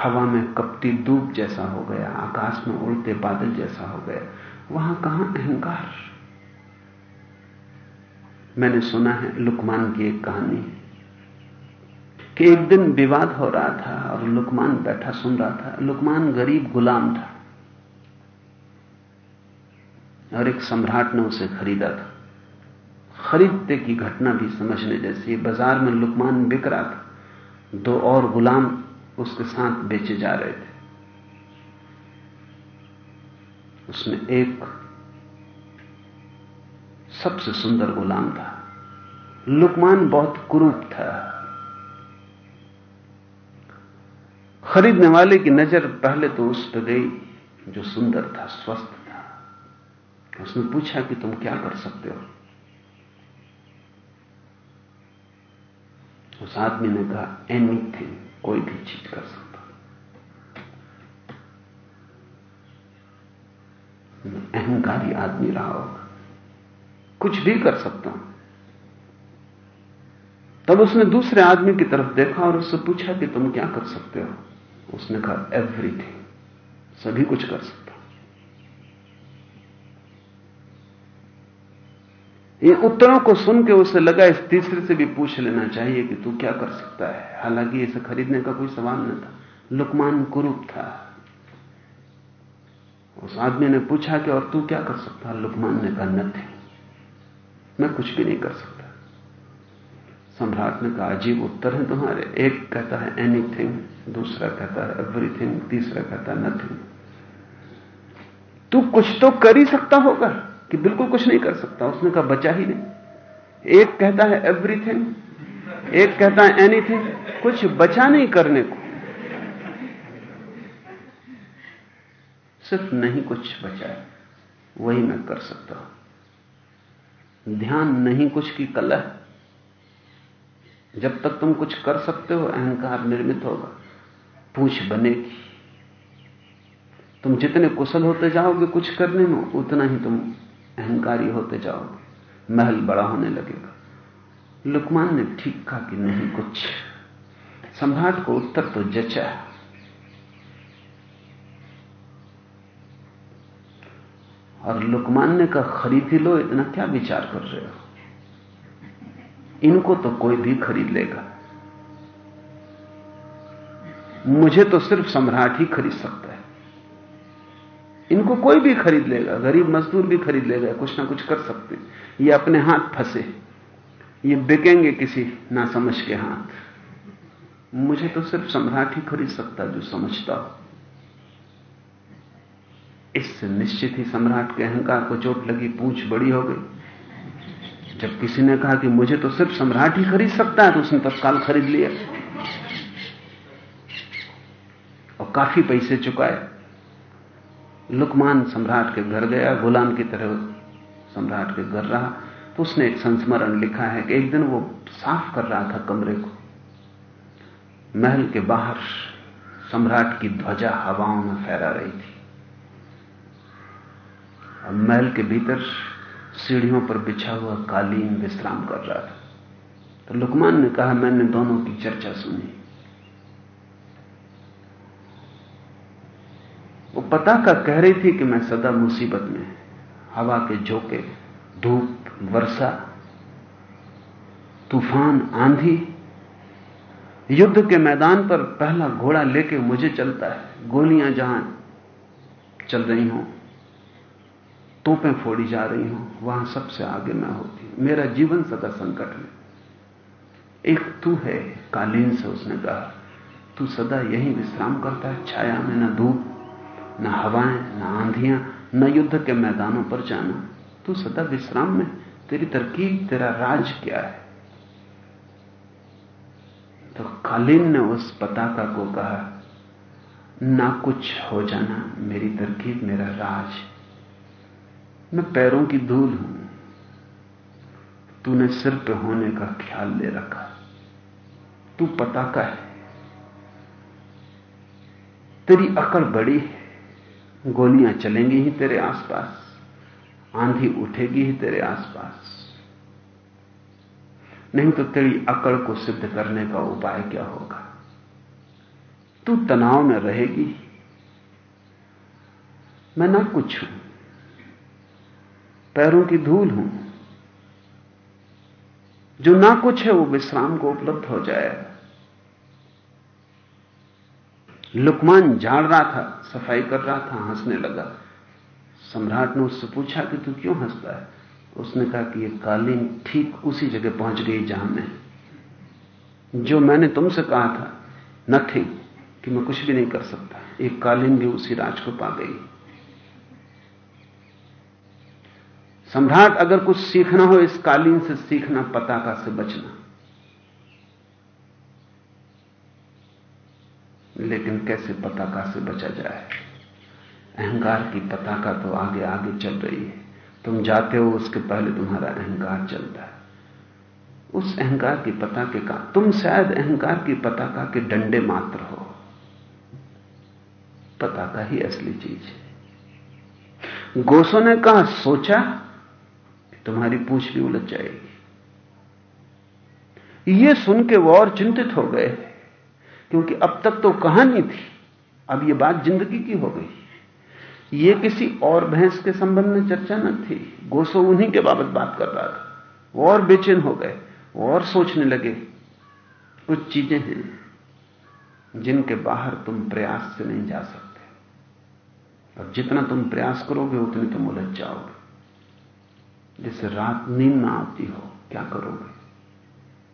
हवा में कपटी धूप जैसा हो गया, आकाश में उड़ते बादल जैसा हो गया, वहाँ कहाँ अहंकार? मैंने सुना है लुकमान की एक कहानी कि एक दिन विवाद हो रहा था और लुकमान बैठा, सुन रहा था, लुकमान गरीब गुलाम था। और एक सम्राट ने उसे खरीदा था। खरीदते की घटना भी समझने जैसी बाज़ार में लुकमान बिक रहा था। दो और गुलाम उसके साथ बेचे जा रहे थे। उसमें एक सबसे सुंदर गुलाम था। लुकमान बहुत कुरूप था। खरीदने वाले की नज़र पहले तो उस पर गई, जो सुंदर था, स्वस्थ उसने पूछा कि तुम क्या कर सकते हो? उस आदमी ने कहा एनीथिंग कोई भी चीज़ कर सकता अहंकारी आदमी रहा होगा। कुछ भी कर सकता हूँ। तब उसने दूसरे आदमी की तरफ़ देखा और उससे पूछा कि तुम क्या कर सकते हो? उसने कहा एवरीथिंग सभी कुछ कर सकता इन उत्तरों को सुन के उसे लगा, इस तीसरे से भी पूछ लेना चाहिए कि तू क्या कर सकता है? हालाँकि इसे खरीदने का कोई सवाल न था। लुकमान कुरूप था। उस आदमी ने पूछा कि और तू क्या कर सकता? लुकमान ने कहा नथिंग मैं कुछ भी नहीं कर सकता। सम्राट ने कहा, अजीब उत्तर है तुम्हारे। एक कहता है एनीथिंग दूसरा कहता है एवरीथिंग तीसरा कहता है नथिंग तू कुछ तो कर ही सकता होगा। कि बिल्कुल कुछ नहीं कर सकता, उसने कहा, बचा ही नहीं। एक कहता है एवरीथिंग एक कहता है एनीथिंग कुछ बचा नहीं करने को। सिर्फ़ नहीं कुछ बचा है, वही मैं कर सकता हूँ। ध्यान नहीं कुछ की कला जब तक तुम कुछ कर सकते हो, अहंकार निर्मित होगा। पूछ बनेगी। तुम जितने कुशल होते जाओगे कुछ करने में, उतना ही तुम अहंकारी होते जाओगे महल बड़ा होने लगेगा। लुकमान ने ठीक कहा कि नहीं, कुछ। सम्राट को उत्तर तो जचा है। और लुकमान ने कहा, खरीद ही लो, इतना क्या विचार कर रहे हो? इनको तो कोई भी खरीद लेगा। मुझे तो सिर्फ़ सम्राट ही खरीद सकता है। इनको कोई भी खरीद लेगा, गरीब मजदूर भी खरीद लेगा, कुछ ना कुछ कर सकते ये अपने हाथ फंसे ये बिकेंगे किसी ना समझ के हाथ। मुझे तो सिर्फ़ सम्राट ही खरीद सकता जो समझता हो। इससे निश्चित ही सम्राट के अहंकार को चोट लगी, पूछ बड़ी हो गई। जब किसी ने कहा कि मुझे तो सिर्फ़ सम्राट ही खरीद सकता है तो उसने तत्काल खरीद लिया। और काफ़ी पैसे चुकाए। लुकमान सम्राट के घर गया, गुलाम की तरह सम्राट के घर रहा। तो उसने एक संस्मरण लिखा है कि एक दिन वो साफ़ कर रहा था कमरे को। महल के बाहर सम्राट की ध्वजा हवाओं में फहरा रही थी। और महल के भीतर सीढ़ियों पर बिछा हुआ कालीन विश्राम कर रहा था। तो लुकमान ने कहा, मैंने दोनों की चर्चा सुनी। वो पता का कह रही थी कि मैं सदा मुसीबत में हवा के झोंके, धूप, वर्षा, तूफ़ान, आंधी। युद्ध के मैदान पर पहला घोड़ा लेके मुझे चलता है। गोलियाँ जहाँ चल रही हों, तोपें फोड़ी जा रही हों, वहाँ सबसे आगे मैं होती मेरा जीवन सदा संकट में। एक तू है, कालीन से उसने कहा, तू सदा यही विश्राम करता है, छाया में न धूप। न हवाएँ, न आंधियाँ, न युद्ध के मैदानों पर जाना। तू सदा विश्राम में, तेरी तरकीब, तेरा राज क्या है? तो कालीन ने उस पताका को कहा, ना कुछ हो जाना, मेरी तरकीब, मेरा राज। मैं पैरों की धूल हूँ। तूने सिर पे होने का ख्याल ले रखा। तू पताका है। तेरी अकड़ बड़ी है। गोलियाँ चलेंगी ही तेरे आसपास, आंधी उठेगी ही तेरे आसपास। नहीं तो तेरी अकड़ को सिद्ध करने का उपाय क्या होगा? तू तनाव में रहेगी। मैं ना कुछ हूँ, पैरों की धूल हूँ। जो ना कुछ है, वो विश्राम को उपलब्ध हो जाएगा। लुकमान झाड़ रहा था, सफ़ाई कर रहा था, हंसने लगा। सम्राट ने उससे पूछा कि तू क्यों हंसता है? उसने कहा कि ये कालीन ठीक उसी जगह पहुँच गई जहाँ मैं जो मैंने तुमसे कहा था नथिंग कि मैं कुछ भी नहीं कर सकता। एक कालीन भी उसी राज को पा गई। सम्राट, अगर कुछ सीखना हो, इस कालीन से सीखना, पताका से बचना। लेकिन कैसे पताका से बचा जाए? अहंकार की पताका तो आगे आगे चल रही है। तुम जाते हो, उसके पहले तुम्हारा अहंकार चलता है। उस अहंकार की पताके का तुम शायद अहंकार की पताका के डंडे मात्र हो। पताका ही असली चीज़ है। गोसो ने कहा, सोचा तुम्हारी पूछ भी उलझ जाएगी। यह सुन के वो और चिंतित हो गए। क्योंकि अब तक तो कहानी थी। अब ये बात ज़िंदगी की हो गई। ये किसी और भैंस के संबंध में चर्चा न थी। गोसो उन्हीं के बाबत बात कर रहा था। वो और बेचैन हो गए। और सोचने लगे, कुछ चीज़ें हैं जिनके बाहर तुम प्रयास से नहीं जा सकते। और जितना तुम प्रयास करोगे, उतनी तुम उलझ जाओगे। जैसे रात नींद ना आती हो, क्या करोगे?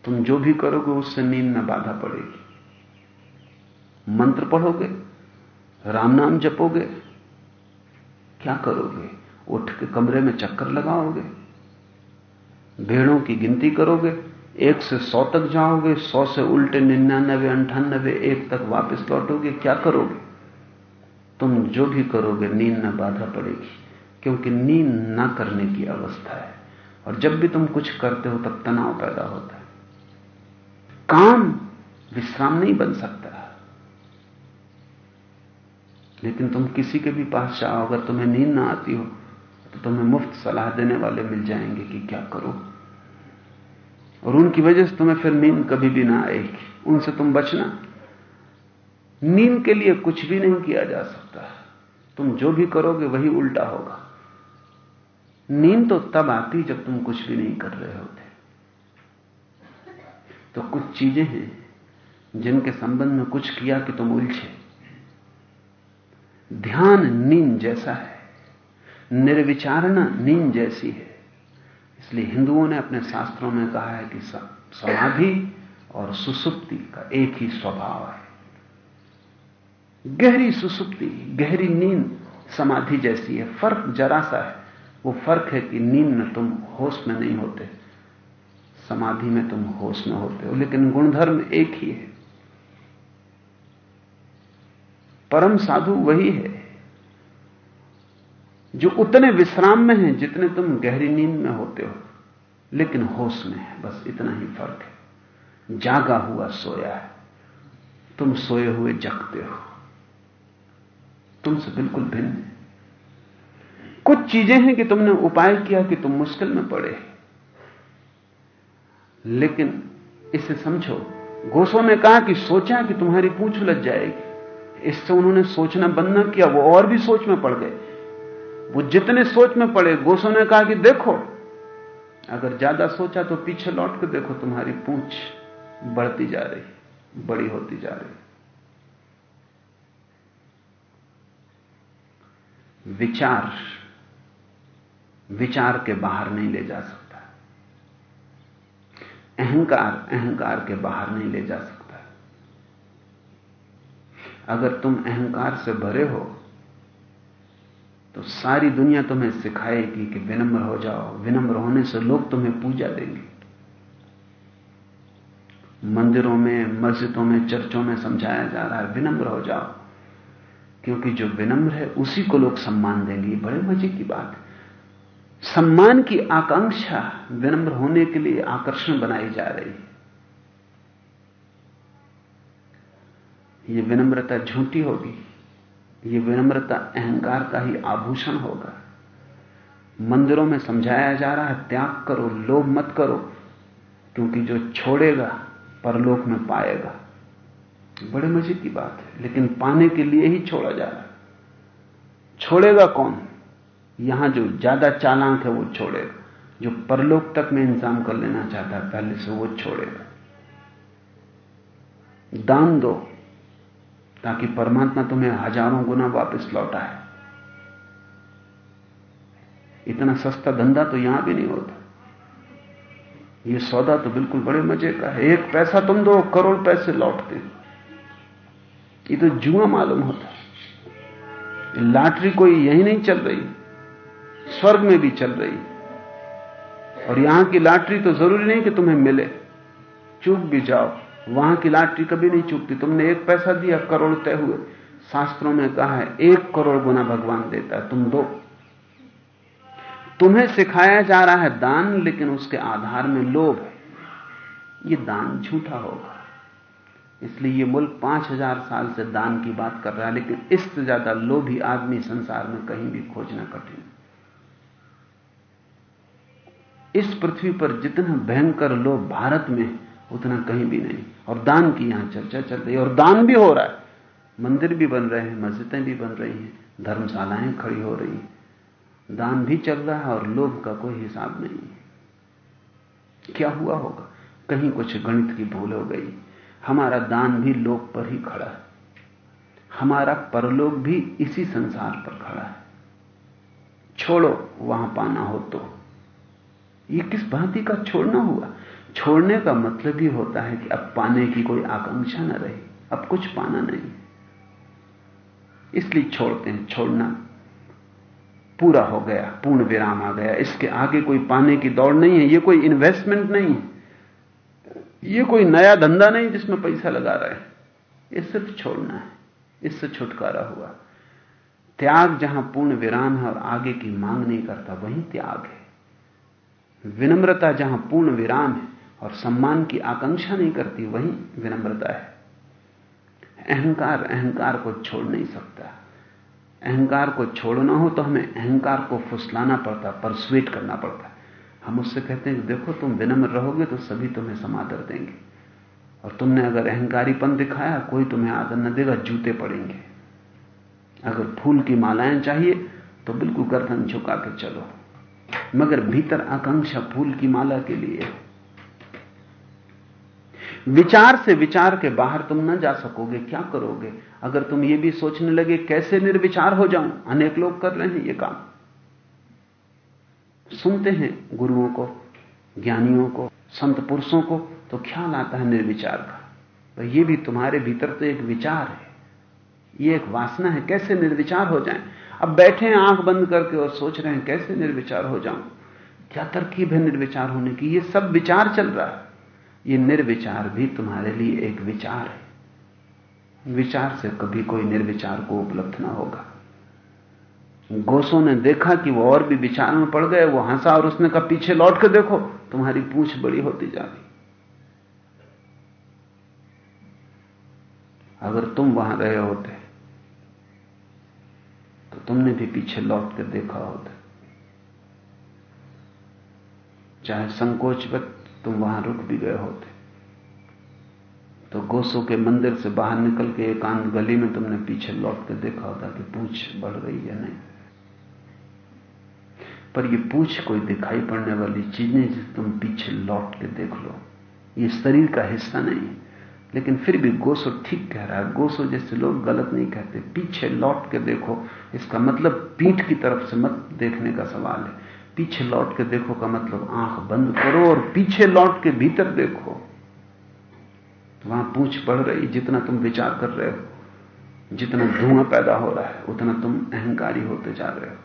तुम जो भी करोगे, उससे नींद में बाधा पड़ेगी। मंत्र पढ़ोगे? राम नाम जपोगे? क्या करोगे? उठ के कमरे में चक्कर लगाओगे? भेड़ों की गिनती करोगे? एक से सौ तक जाओगे, सौ से उल्टे निन्यानबे अंठानबे एक तक वापस लौटोगे, क्या करोगे? तुम जो भी करोगे, नींद में बाधा पड़ेगी, क्योंकि नींद ना करने की अवस्था है। और जब भी तुम कुछ करते हो, तब तनाव पैदा होता है। काम विश्राम नहीं बन सकता। लेकिन तुम किसी के भी पास जाओ, अगर तुम्हें नींद ना आती हो तो तुम्हें मुफ़्त सलाह देने वाले मिल जाएँगे कि क्या करो। और उनकी वजह से तुम्हें फिर नींद कभी भी ना आएगी। उनसे तुम बचना। नींद के लिए कुछ भी नहीं किया जा सकता। तुम जो भी करोगे, वही उल्टा होगा। नींद तो तब आती जब तुम कुछ भी नहीं कर रहे होते। तो कुछ चीज़ें हैं जिनके संबंध में कुछ किया कि तुम उलझे। ध्यान नींद जैसा है, निर्विचारणा नींद जैसी है। इसलिए हिंदुओं ने अपने शास्त्रों में कहा है कि समाधि और सुसुप्ति का एक ही स्वभाव है। गहरी सुसुप्ति, गहरी नींद समाधि जैसी है। फ़र्क जरा सा है। वो फ़र्क है कि नींद में तुम होश में नहीं होते। समाधि में तुम होश में होते हो। लेकिन गुणधर्म एक ही है। परम साधु वही है, जो उतने विश्राम में है जितने तुम गहरी नींद में होते हो, लेकिन होश में है, बस इतना ही फ़र्क है। जागा हुआ सोया है, तुम सोए हुए जगते हो। तुमसे बिल्कुल भिन्न है। कुछ चीज़ें हैं कि तुमने उपाय किया कि तुम मुश्किल में पड़े लेकिन इसे समझो, घोषों ने कहा कि सोचा कि तुम्हारी पूछ लग जाएगी। इससे उन्होंने सोचना बंद न किया, वो और भी सोच में पड़ गए। वो जितने सोच में पड़े, गोसो ने कहा कि देखो, अगर ज़्यादा सोचा तो पीछे लौट कर देखो तुम्हारी पूछ बढ़ती जा रही, बड़ी होती जा रही। विचार विचार के बाहर नहीं ले जा सकता। अहंकार अहंकार के बाहर नहीं ले जा सकता। अगर तुम अहंकार से भरे हो तो सारी दुनिया तुम्हें सिखाएगी कि विनम्र हो जाओ। विनम्र होने से लोग तुम्हें पूजा देंगे। मंदिरों में, मस्जिदों में, चर्चों में समझाया जा रहा है, विनम्र हो जाओ। क्योंकि जो विनम्र है, उसी को लोग सम्मान देंगे। बड़े मज़े की बात है। सम्मान की आकांक्षा विनम्र होने के लिए आकर्षण बनाई जा रही है। ये विनम्रता झूठी होगी, ये विनम्रता अहंकार का ही आभूषण होगा। मंदिरों में समझाया जा रहा है, त्याग करो, लोभ मत करो, क्योंकि जो छोड़ेगा, परलोक में पाएगा। बड़े मज़े की बात है, लेकिन पाने के लिए ही छोड़ा जा रहा है। छोड़ेगा कौन? यहाँ जो ज़्यादा चालाक है, वो छोड़ेगा। जो परलोक तक में इंतज़ाम कर लेना चाहता है, पहले से वो छोड़ेगा। दान दो। ताकि परमात्मा तुम्हें हज़ारों गुना वापस लौटा है इतना सस्ता धंधा तो यहाँ भी नहीं होता। ये सौदा तो बिल्कुल बड़े मज़े का है। एक पैसा तुम दो, करोड़ पैसे लौटते। ये तो जुआ मालूम होता। है लॉटरी कोई यही नहीं चल रही, स्वर्ग में भी चल रही। और यहाँ की लॉटरी तो ज़रूरी नहीं कि तुम्हें मिले। चूक भी जाओ। वहाँ की लॉटरी कभी नहीं चूकती। तुमने एक पैसा दिया करोड़ तय हुए। शास्त्रों में कहा है, एक करोड़ गुना भगवान देता है, तुम दो। तुम्हें सिखाया जा रहा है दान, लेकिन उसके आधार में लोभ है। यह दान झूठा होगा। इसलिए यह मुल्क पाँच हज़ार साल से दान की बात कर रहा है, लेकिन इससे ज़्यादा लोभी आदमी संसार में कहीं भी खोजना कठिन इस पृथ्वी पर जितना भयंकर लोभ भारत में उतना कहीं भी नहीं। और दान की यहाँ चर्चा चल रही है। और दान भी हो रहा है। मंदिर भी बन रहे हैं, मस्जिदें भी बन रही हैं, धर्मशालाएँ खड़ी हो रही हैं। दान भी चल रहा है और लोभ का कोई हिसाब नहीं क्या हुआ होगा? कहीं कुछ गणित की भूल हो गई। हमारा दान भी लोभ पर ही खड़ा है। हमारा परलोक भी इसी संसार पर खड़ा है। छोड़ो, वहाँ पाना हो तो। ये किस भांति का छोड़ना हुआ? छोड़ने का मतलब ही होता है कि अब पाने की कोई आकांक्षा न रही। अब कुछ पाना नहीं। इसलिए छोड़ते हैं, छोड़ना पूरा हो गया, पूर्ण विराम आ गया। इसके आगे कोई पाने की दौड़ नहीं है यह कोई इन्वेस्टमेंट नहीं। है ये कोई नया धंधा नहीं जिसमें पैसा लगा रहे हैं। ये सिर्फ़ छोड़ना है। इससे छुटकारा हुआ। त्याग जहाँ पूर्ण विराम है और आगे की मांग नहीं करता, वही त्याग है। विनम्रता जहाँ पूर्ण विराम है और सम्मान की आकांक्षा नहीं करती, वही विनम्रता है। अहंकार अहंकार को छोड़ नहीं सकता। अहंकार को छोड़ना हो तो हमें अहंकार को फुसलाना पड़ता परसुएट करना पड़ता। हम उससे कहते हैं कि देखो, तुम विनम्र रहोगे तो सभी तुम्हें समादर देंगे। और तुमने अगर अहंकारीपन दिखाया, कोई तुम्हें आदर न देगा, जूते पड़ेंगे। अगर फूल की मालाएँ चाहिए तो बिल्कुल गर्दन झुका के चलो। मगर भीतर आकांक्षा फूल की माला के लिए विचार से विचार के बाहर तुम न जा सकोगे, क्या करोगे? अगर तुम ये भी सोचने लगे, कैसे निर्विचार हो जाऊँ? अनेक लोग कर रहे हैं ये काम। सुनते हैं गुरुओं को, ज्ञानियों को, संत पुरुषों को तो ख्याल आता है निर्विचार का। तो ये भी तुम्हारे भीतर तो एक विचार है। ये एक वासना है, कैसे निर्विचार हो जाएँ? अब बैठे हैं आँख बंद करके और सोच रहे हैं, कैसे निर्विचार हो जाऊँ? क्या तरकीब है निर्विचार होने की? ये सब विचार चल रहा है। ये निर्विचार भी तुम्हारे लिए एक विचार है। विचार से कभी कोई निर्विचार को उपलब्ध ना होगा। गोसों ने देखा कि वो और भी विचार में पड़ गए, वो हंसा और उसने कहा, पीछे लौट कर देखो, तुम्हारी पूछ बड़ी होती जा रही। अगर तुम वहाँ रहे होते तो तुमने भी पीछे लौट कर देखा होता। चाहे संकोचवत तुम वहाँ रुक भी गए होते। तो गोसो के मंदिर से बाहर निकल के एकांत गली में तुमने पीछे लौट के देखा होता कि पूछ बढ़ रही है नहीं। पर ये पूछ कोई दिखाई पड़ने वाली चीज़ नहीं जिसे तुम पीछे लौट के देख लो, ये शरीर का हिस्सा नहीं। लेकिन फिर भी गोसो ठीक कह रहा है। गोसो जैसे लोग गलत नहीं कहते। पीछे लौट के देखो, इसका मतलब पीठ की तरफ़ से मत देखने का सवाल है। पीछे लौट के देखो का मतलब आँख बंद करो और पीछे लौट के भीतर देखो। तो वहाँ पूछ पड़ रही, जितना तुम विचार कर रहे हो, जितना धुआँ पैदा हो रहा है, उतना तुम अहंकारी होते जा रहे हो।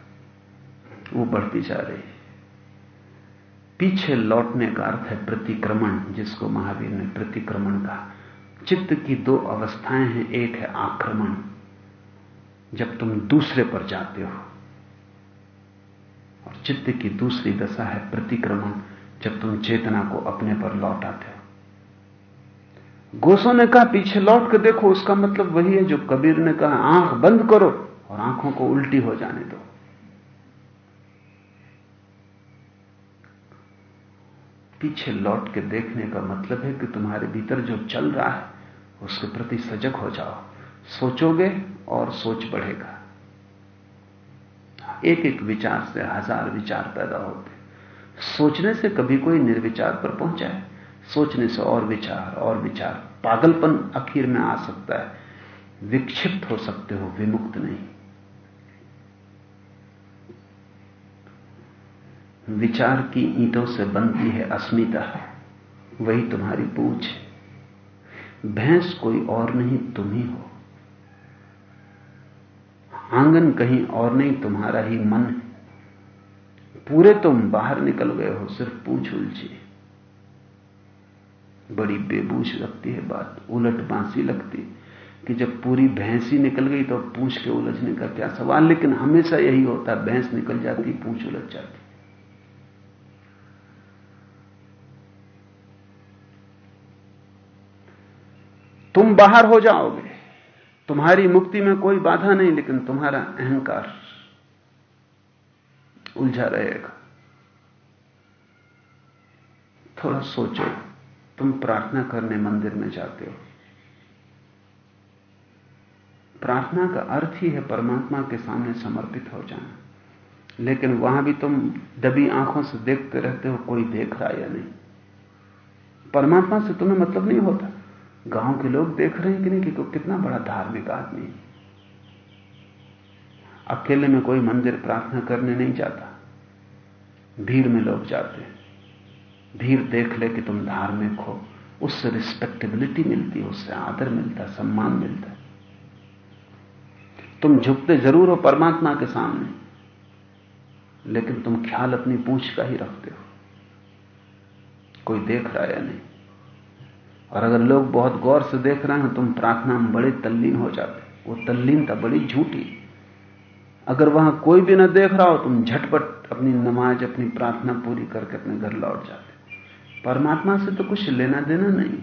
वो बढ़ती जा रही। पीछे लौटने का अर्थ है प्रतिक्रमण, जिसको महावीर ने प्रतिक्रमण कहा। चित्त की दो अवस्थाएँ हैं, एक है आक्रमण। जब तुम दूसरे पर जाते हो चित्त की दूसरी दशा है प्रतिक्रमण, जब तुम चेतना को अपने पर लौटाते हो। गोसों ने कहा, पीछे लौट कर देखो, उसका मतलब वही है जो कबीर ने कहा, आँख बंद करो और आँखों को उल्टी हो जाने दो। पीछे लौट के देखने का मतलब है कि तुम्हारे भीतर जो चल रहा है, उसके प्रति सजग हो जाओ। सोचोगे और सोच बढ़ेगा। एक एक विचार से, हज़ार विचार पैदा होते सोचने से कभी कोई निर्विचार पर पहुँचा है? सोचने से और विचार और विचार। पागलपन आखिर में आ सकता है। विक्षिप्त हो सकते हो, विमुक्त नहीं। विचार की ईंटों से बनती है अस्मिता। वही तुम्हारी पूछ भैंस कोई और नहीं, तुम ही हो। आँगन कहीं और नहीं, तुम्हारा ही मन है। पूरे तुम बाहर निकल गए हो, सिर्फ़ पूछ उलझी। बड़ी बेबूझ लगती है बात, उलट बांसी लगती कि जब पूरी भैंस ही निकल गई तो पूछ के उलझने का क्या सवाल, लेकिन हमेशा यही होता, भैंस निकल जाती, पूछ उलझ जाती। तुम बाहर हो जाओगे। तुम्हारी मुक्ति में कोई बाधा नहीं, लेकिन तुम्हारा अहंकार उलझा रहेगा। थोड़ा सोचो, तुम प्रार्थना करने मंदिर में जाते हो। प्रार्थना का अर्थ ही है परमात्मा के सामने समर्पित हो जाना। लेकिन वहाँ भी तुम दबी आँखों से देखते रहते हो, कोई देख रहा या नहीं। परमात्मा से तुम्हें मतलब नहीं होता। गाँव के लोग देख रहे हैं कि नहीं कि कितना बड़ा धार्मिक आदमी है। अकेले में कोई मंदिर प्रार्थना करने नहीं जाता। भीड़ में लोग जाते हैं। भीड़ देख ले कि तुम धार्मिक हो। उससे रिस्पेक्टेबिलिटी मिलती है, उससे आदर मिलता है, सम्मान मिलता है। तुम झुकते ज़रूर हो परमात्मा के सामने, लेकिन तुम ख्याल अपनी पूछ का ही रखते हो। कोई देख रहा है या नहीं? और अगर लोग बहुत गौर से देख रहे हैं, तुम प्रार्थना में बड़े तल्लीन हो जाते वो तल्लीनता बड़ी झूठी। अगर वहाँ कोई भी ना देख रहा हो, तुम झटपट अपनी नमाज़, अपनी प्रार्थना पूरी करके अपने घर लौट जाते परमात्मा से तो कुछ लेना देना नहीं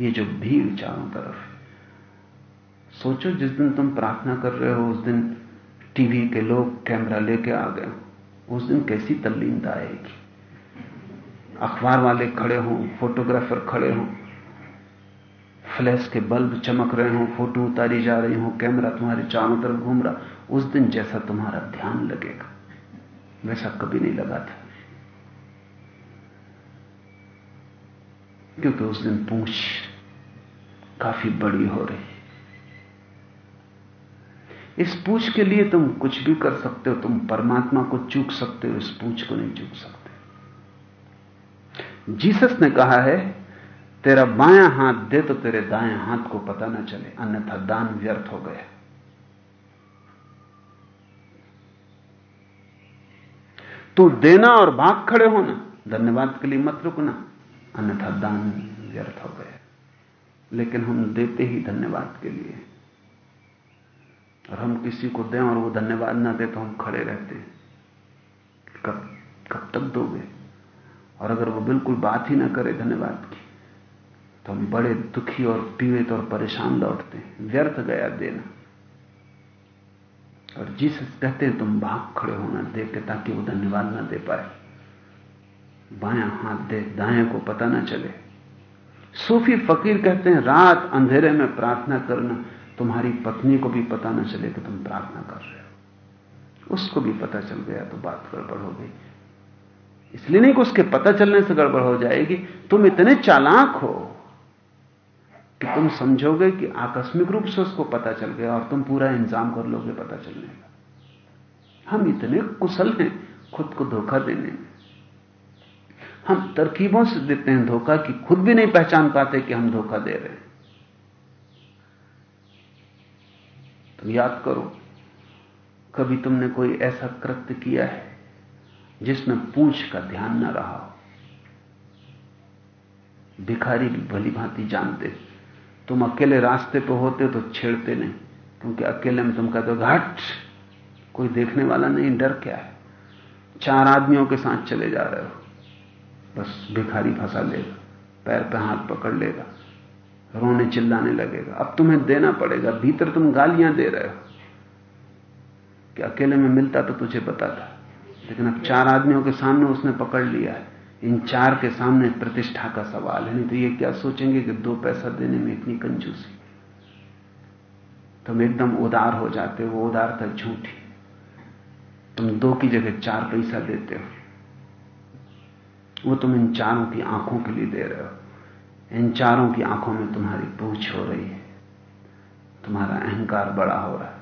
ये जो भीड़ चारों तरफ़ है। सोचो, जिस दिन तुम प्रार्थना कर रहे हो, उस दिन टीवी के लोग कैमरा लेके आ गए उस दिन कैसी तल्लीनता आएगी? अखबार वाले खड़े हों, फोटोग्राफर खड़े हों फ्लैश के बल्ब चमक रहे हों, फ़ोटो उतारी जा रही हो, कैमरा तुम्हारे चारों तरफ़ घूम रहा। उस दिन जैसा तुम्हारा ध्यान लगेगा, वैसा कभी नहीं लगा था। क्योंकि उस दिन पूछ काफ़ी बड़ी हो रही। इस पूछ के लिए तुम कुछ भी कर सकते हो, तुम परमात्मा को चूक सकते हो, इस पूछ को नहीं चूक सकते। जीसस ने कहा है तेरा बायां हाथ दे तो तेरे दाएँ हाथ को पता ना चले, अन्यथा दान व्यर्थ हो गया। तू देना और भाग खड़े होना, धन्यवाद के लिए मत रुकना, अन्यथा दान व्यर्थ हो गया। लेकिन हम देते ही धन्यवाद के लिए। और हम किसी को दें और वो धन्यवाद ना दे तो हम खड़े रहते कब कब तक दोगे? और अगर वो बिल्कुल बात ही ना करे धन्यवाद की तो हम बड़े दुखी और पीड़ित और परेशान लौटते हैं। व्यर्थ गया देना। और जिस कहते हैं, तुम भाग खड़े होना देख के ताकि वो धन्यवाद ना दे पाए। बाया हाथ दे, दाएँ को पता ना चले। सूफी फकीर कहते हैं, रात अंधेरे में प्रार्थना करना, तुम्हारी पत्नी को भी पता ना चले कि तुम प्रार्थना कर रहे हो। उसको भी पता चल गया तो बात गड़बड़ हो गई। इसलिए नहीं कि उसके पता चलने से गड़बड़ हो जाएगी। तुम इतने चालाक हो। कि तुम समझोगे कि आकस्मिक रूप से उसको पता चल गया और तुम पूरा इंतज़ाम कर लोगे पता चलने का। हम इतने कुशल हैं, खुद को धोखा देने। में हम तरकीबों से देते हैं धोखा कि खुद भी नहीं पहचान पाते कि हम धोखा दे रहे हैं। तुम याद करो, कभी तुमने कोई ऐसा कृत्य किया है जिसमें पूछ का ध्यान न रहा हो? भिखारी भी भली भांति जानते तुम अकेले रास्ते पर होते तो छेड़ते नहीं। क्योंकि अकेले में तुम कहते हो, घाट, कोई देखने वाला नहीं, डर क्या है? चार आदमियों के साथ चले जा रहे हो। बस भिखारी फंसा लेगा, पैर पे हाथ पकड़ लेगा, रोने चिल्लाने लगेगा। अब तुम्हें देना पड़ेगा, भीतर तुम गालियाँ दे रहे हो। कि अकेले में मिलता तो तुझे पता था, लेकिन अब चार आदमियों के सामने उसने पकड़ लिया है। इन चार के सामने प्रतिष्ठा का सवाल है, नहीं तो ये क्या सोचेंगे कि दो पैसा देने में इतनी कंजूसी? तुम एकदम उदार हो जाते हो वो उदारता झूठी। तुम दो की जगह चार पैसा देते हो। वो तुम इन चारों की आँखों के लिए दे रहे हो। इन चारों की आँखों में तुम्हारी पूछ हो रही है। तुम्हारा अहंकार बड़ा हो रहा है।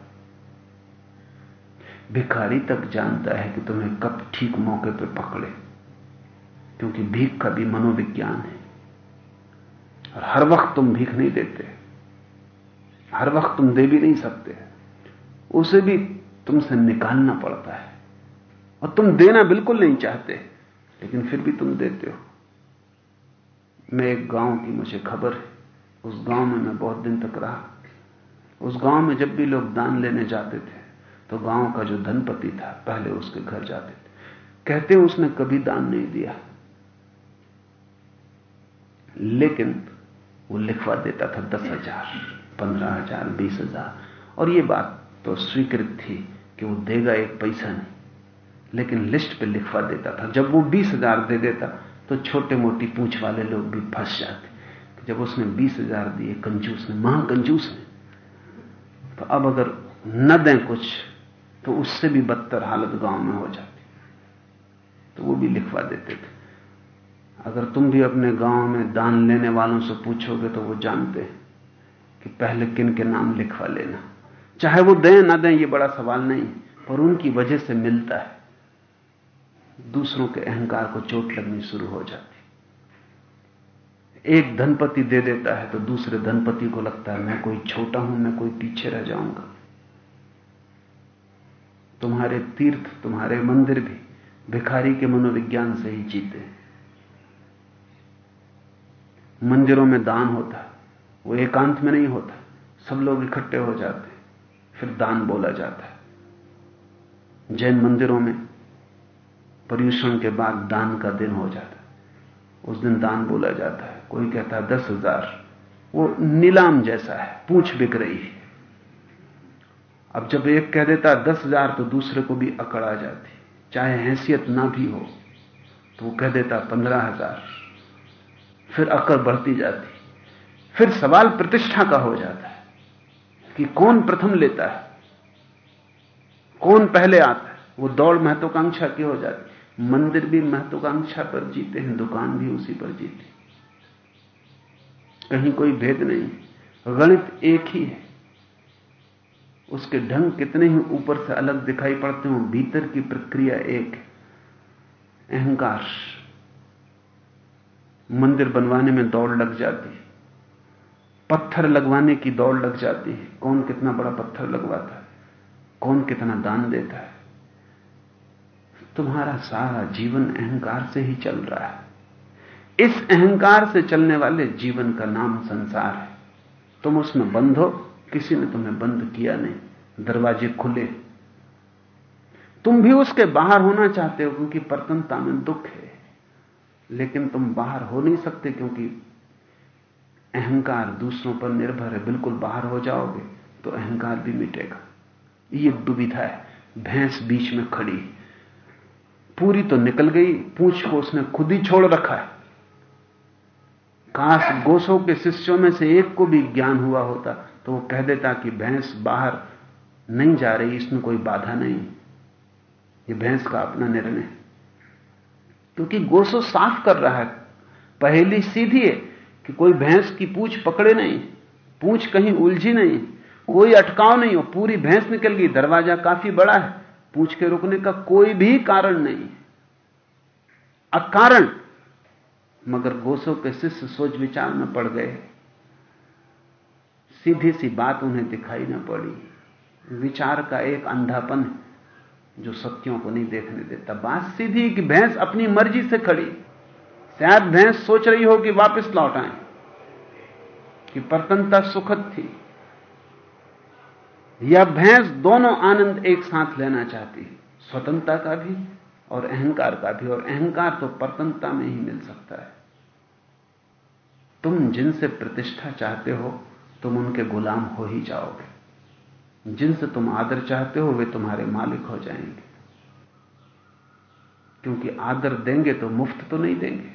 भिखारी तक जानता है कि तुम्हें कब ठीक मौके पर पकड़े। क्योंकि भीख का भी मनोविज्ञान है। और हर वक्त तुम भीख नहीं देते। हर वक्त तुम दे भी नहीं सकते। उसे भी तुमसे निकालना पड़ता है। और तुम देना बिल्कुल नहीं चाहते, लेकिन फिर भी तुम देते हो। मैं एक गाँव की, मुझे खबर है। उस गाँव में मैं बहुत दिन तक रहा। उस गाँव में जब भी लोग दान लेने जाते थे तो गाँव का जो धनपति था, पहले उसके घर जाते थे। कहते उसने कभी दान नहीं दिया। लेकिन वो लिखवा देता था दस हज़ार, पंद्रह हज़ार, बीस हज़ार। और ये बात तो स्वीकृत थी कि वो देगा एक पैसा नहीं। लेकिन लिस्ट पे लिखवा देता था। जब वो बीस हज़ार दे देता तो छोटे मोटी पूछ वाले लोग भी फंस जाते जब उसने बीस हज़ार दिए, कंजूस ने महा कंजूस ने। तो अब अगर न दें कुछ तो उससे भी बदतर हालत गाँव में हो जाती। तो वो भी लिखवा देते थे। अगर तुम भी अपने गाँव में दान लेने वालों से पूछोगे तो वो जानते हैं कि पहले किन के नाम लिखवा लेना। चाहे वो दें, ना दें, ये बड़ा सवाल नहीं, पर उनकी वजह से मिलता है। दूसरों के अहंकार को चोट लगनी शुरू हो जाती एक धनपति दे देता है तो दूसरे धनपति को लगता है, मैं कोई छोटा हूँ, मैं कोई पीछे रह जाऊँगा। तुम्हारे तीर्थ, तुम्हारे मंदिर भी भिखारी के मनोविज्ञान से ही जीते मंदिरों में दान होता वो एकांत में नहीं होता। सब लोग इकट्ठे हो जाते फिर दान बोला जाता है। जैन मंदिरों में पर्यूषण के बाद दान का दिन हो जाता है। उस दिन दान बोला जाता है। कोई कहता है, दस हज़ार, वो नीलाम जैसा है, पूछ बिक रही है। अब जब एक कह देता है, दस हज़ार तो दूसरे को भी अकड़ आ जाती चाहे हैसियत ना भी हो तो वो कह देता पंद्रह हज़ार फिर अकड़ बढ़ती जाती। फिर सवाल प्रतिष्ठा का हो जाता है कि कौन प्रथम लेता है? कौन पहले आता है? वो दौड़ महत्वाकांक्षा की हो जाती। मंदिर भी महत्वाकांक्षा पर जीते हैं दुकान भी उसी पर जीती। कहीं कोई भेद नहीं। गणित एक ही है। उसके ढंग कितने ही ऊपर से अलग दिखाई पड़ते हो, भीतर की प्रक्रिया एक अहंकार। मंदिर बनवाने में दौड़ लग जाती है। पत्थर लगवाने की दौड़ लग जाती है। कौन कितना बड़ा पत्थर लगवाता है? कौन कितना दान देता है? तुम्हारा सारा जीवन अहंकार से ही चल रहा है। इस अहंकार से चलने वाले जीवन का नाम संसार है। तुम उसमें बंद हो, किसी ने तुम्हें बंद किया नहीं, दरवाजे खुले। तुम भी उसके बाहर होना चाहते हो, क्योंकि प्रतनता में दुख है। लेकिन तुम बाहर हो नहीं सकते क्योंकि अहंकार दूसरों पर निर्भर है। बिल्कुल बाहर हो जाओगे तो अहंकार भी मिटेगा। ये दुविधा है। भैंस बीच में खड़ी पूरी तो निकल गई, पूछ को उसने खुद ही छोड़ रखा है। काश गोसों के शिष्यों में से एक को भी ज्ञान हुआ होता तो वो कह देता कि भैंस बाहर नहीं जा रही, इसमें कोई बाधा नहीं। ये भैंस का अपना निर्णय क्योंकि गोसो साफ़ कर रहा है। पहली सीधी है कि कोई भैंस की पूछ पकड़े नहीं, पूछ कहीं उलझी नहीं, कोई अटकाव नहीं हो पूरी भैंस निकल गई। दरवाज़ा काफ़ी बड़ा है, पूछ के रुकने का कोई भी कारण नहीं अकारण, मगर गोसो के शिष्य सोच विचार में पड़ गए सीधी सी बात उन्हें दिखाई न पड़ी। विचार का एक अंधापन जो सत्यों को नहीं देखने देता। बात सीधी कि भैंस अपनी मर्ज़ी से खड़ी। शायद भैंस सोच रही हो कि वापस लौट आए। कि प्रतनता सुखद थी। या भैंस दोनों आनंद एक साथ लेना चाहती है। स्वतंत्रता का भी और अहंकार का भी। और अहंकार तो प्रतनता में ही मिल सकता है। तुम जिनसे प्रतिष्ठा चाहते हो, तुम उनके गुलाम हो ही जाओगे। जिनसे तुम आदर चाहते हो, वे तुम्हारे मालिक हो जाएँगे। क्योंकि आदर देंगे तो मुफ़्त तो नहीं देंगे,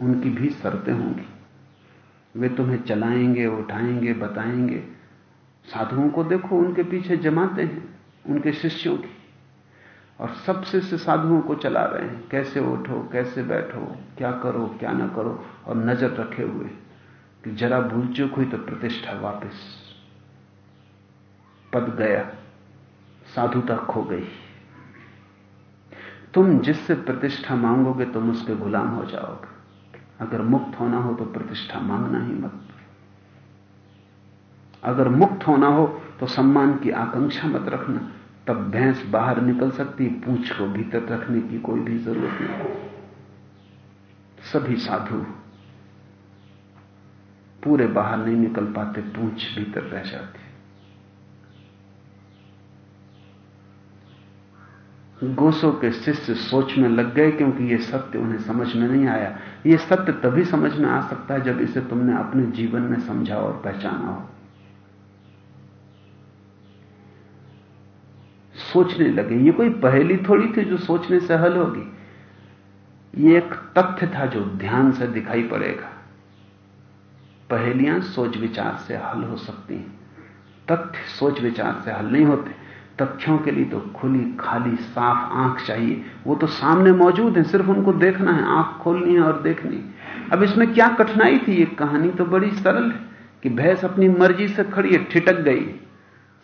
उनकी भी शर्तें होंगी। वे तुम्हें चलाएँगे, उठाएँगे, बताएँगे। साधुओं को देखो, उनके पीछे जमाते हैं, उनके शिष्यों की। और सब शिष्य साधुओं को चला रहे हैं, कैसे उठो, कैसे बैठो, क्या करो, क्या ना करो, और नज़र रखे हुए, कि जरा भूल चूक हुई तो प्रतिष्ठा वापस। पद गया साधुता खो गई। तुम जिससे प्रतिष्ठा मांगोगे, तुम उसके गुलाम हो जाओगे। अगर मुक्त होना हो तो प्रतिष्ठा मांगना ही मत। अगर मुक्त होना हो तो सम्मान की आकांक्षा मत रखना। तब भैंस बाहर निकल सकती, पूछ को भीतर रखने की कोई भी ज़रूरत नहीं। सभी साधु पूरे बाहर नहीं निकल पाते, पूछ भीतर रह जाती। गोसो के शिष्य सोच में लग गए क्योंकि यह सत्य उन्हें समझ में नहीं आया। यह सत्य तभी समझ में आ सकता है जब इसे तुमने अपने जीवन में समझा और पहचाना हो। सोचने लगे। ये कोई पहेली थोड़ी थी जो सोचने से हल होगी। ये एक तथ्य था जो ध्यान से दिखाई पड़ेगा। पहेलियाँ सोच विचार से हल हो सकती हैं। तथ्य सोच विचार से हल नहीं होते। तथ्यों के लिए तो खुली, खाली, साफ़ आँख चाहिए। वो तो सामने मौजूद है, सिर्फ़ उनको देखना है, आँख खोलनी है और देखनी अब इसमें क्या कठिनाई थी? ये कहानी तो बड़ी सरल है कि भैंस अपनी मर्ज़ी से खड़ी है, ठिटक गई।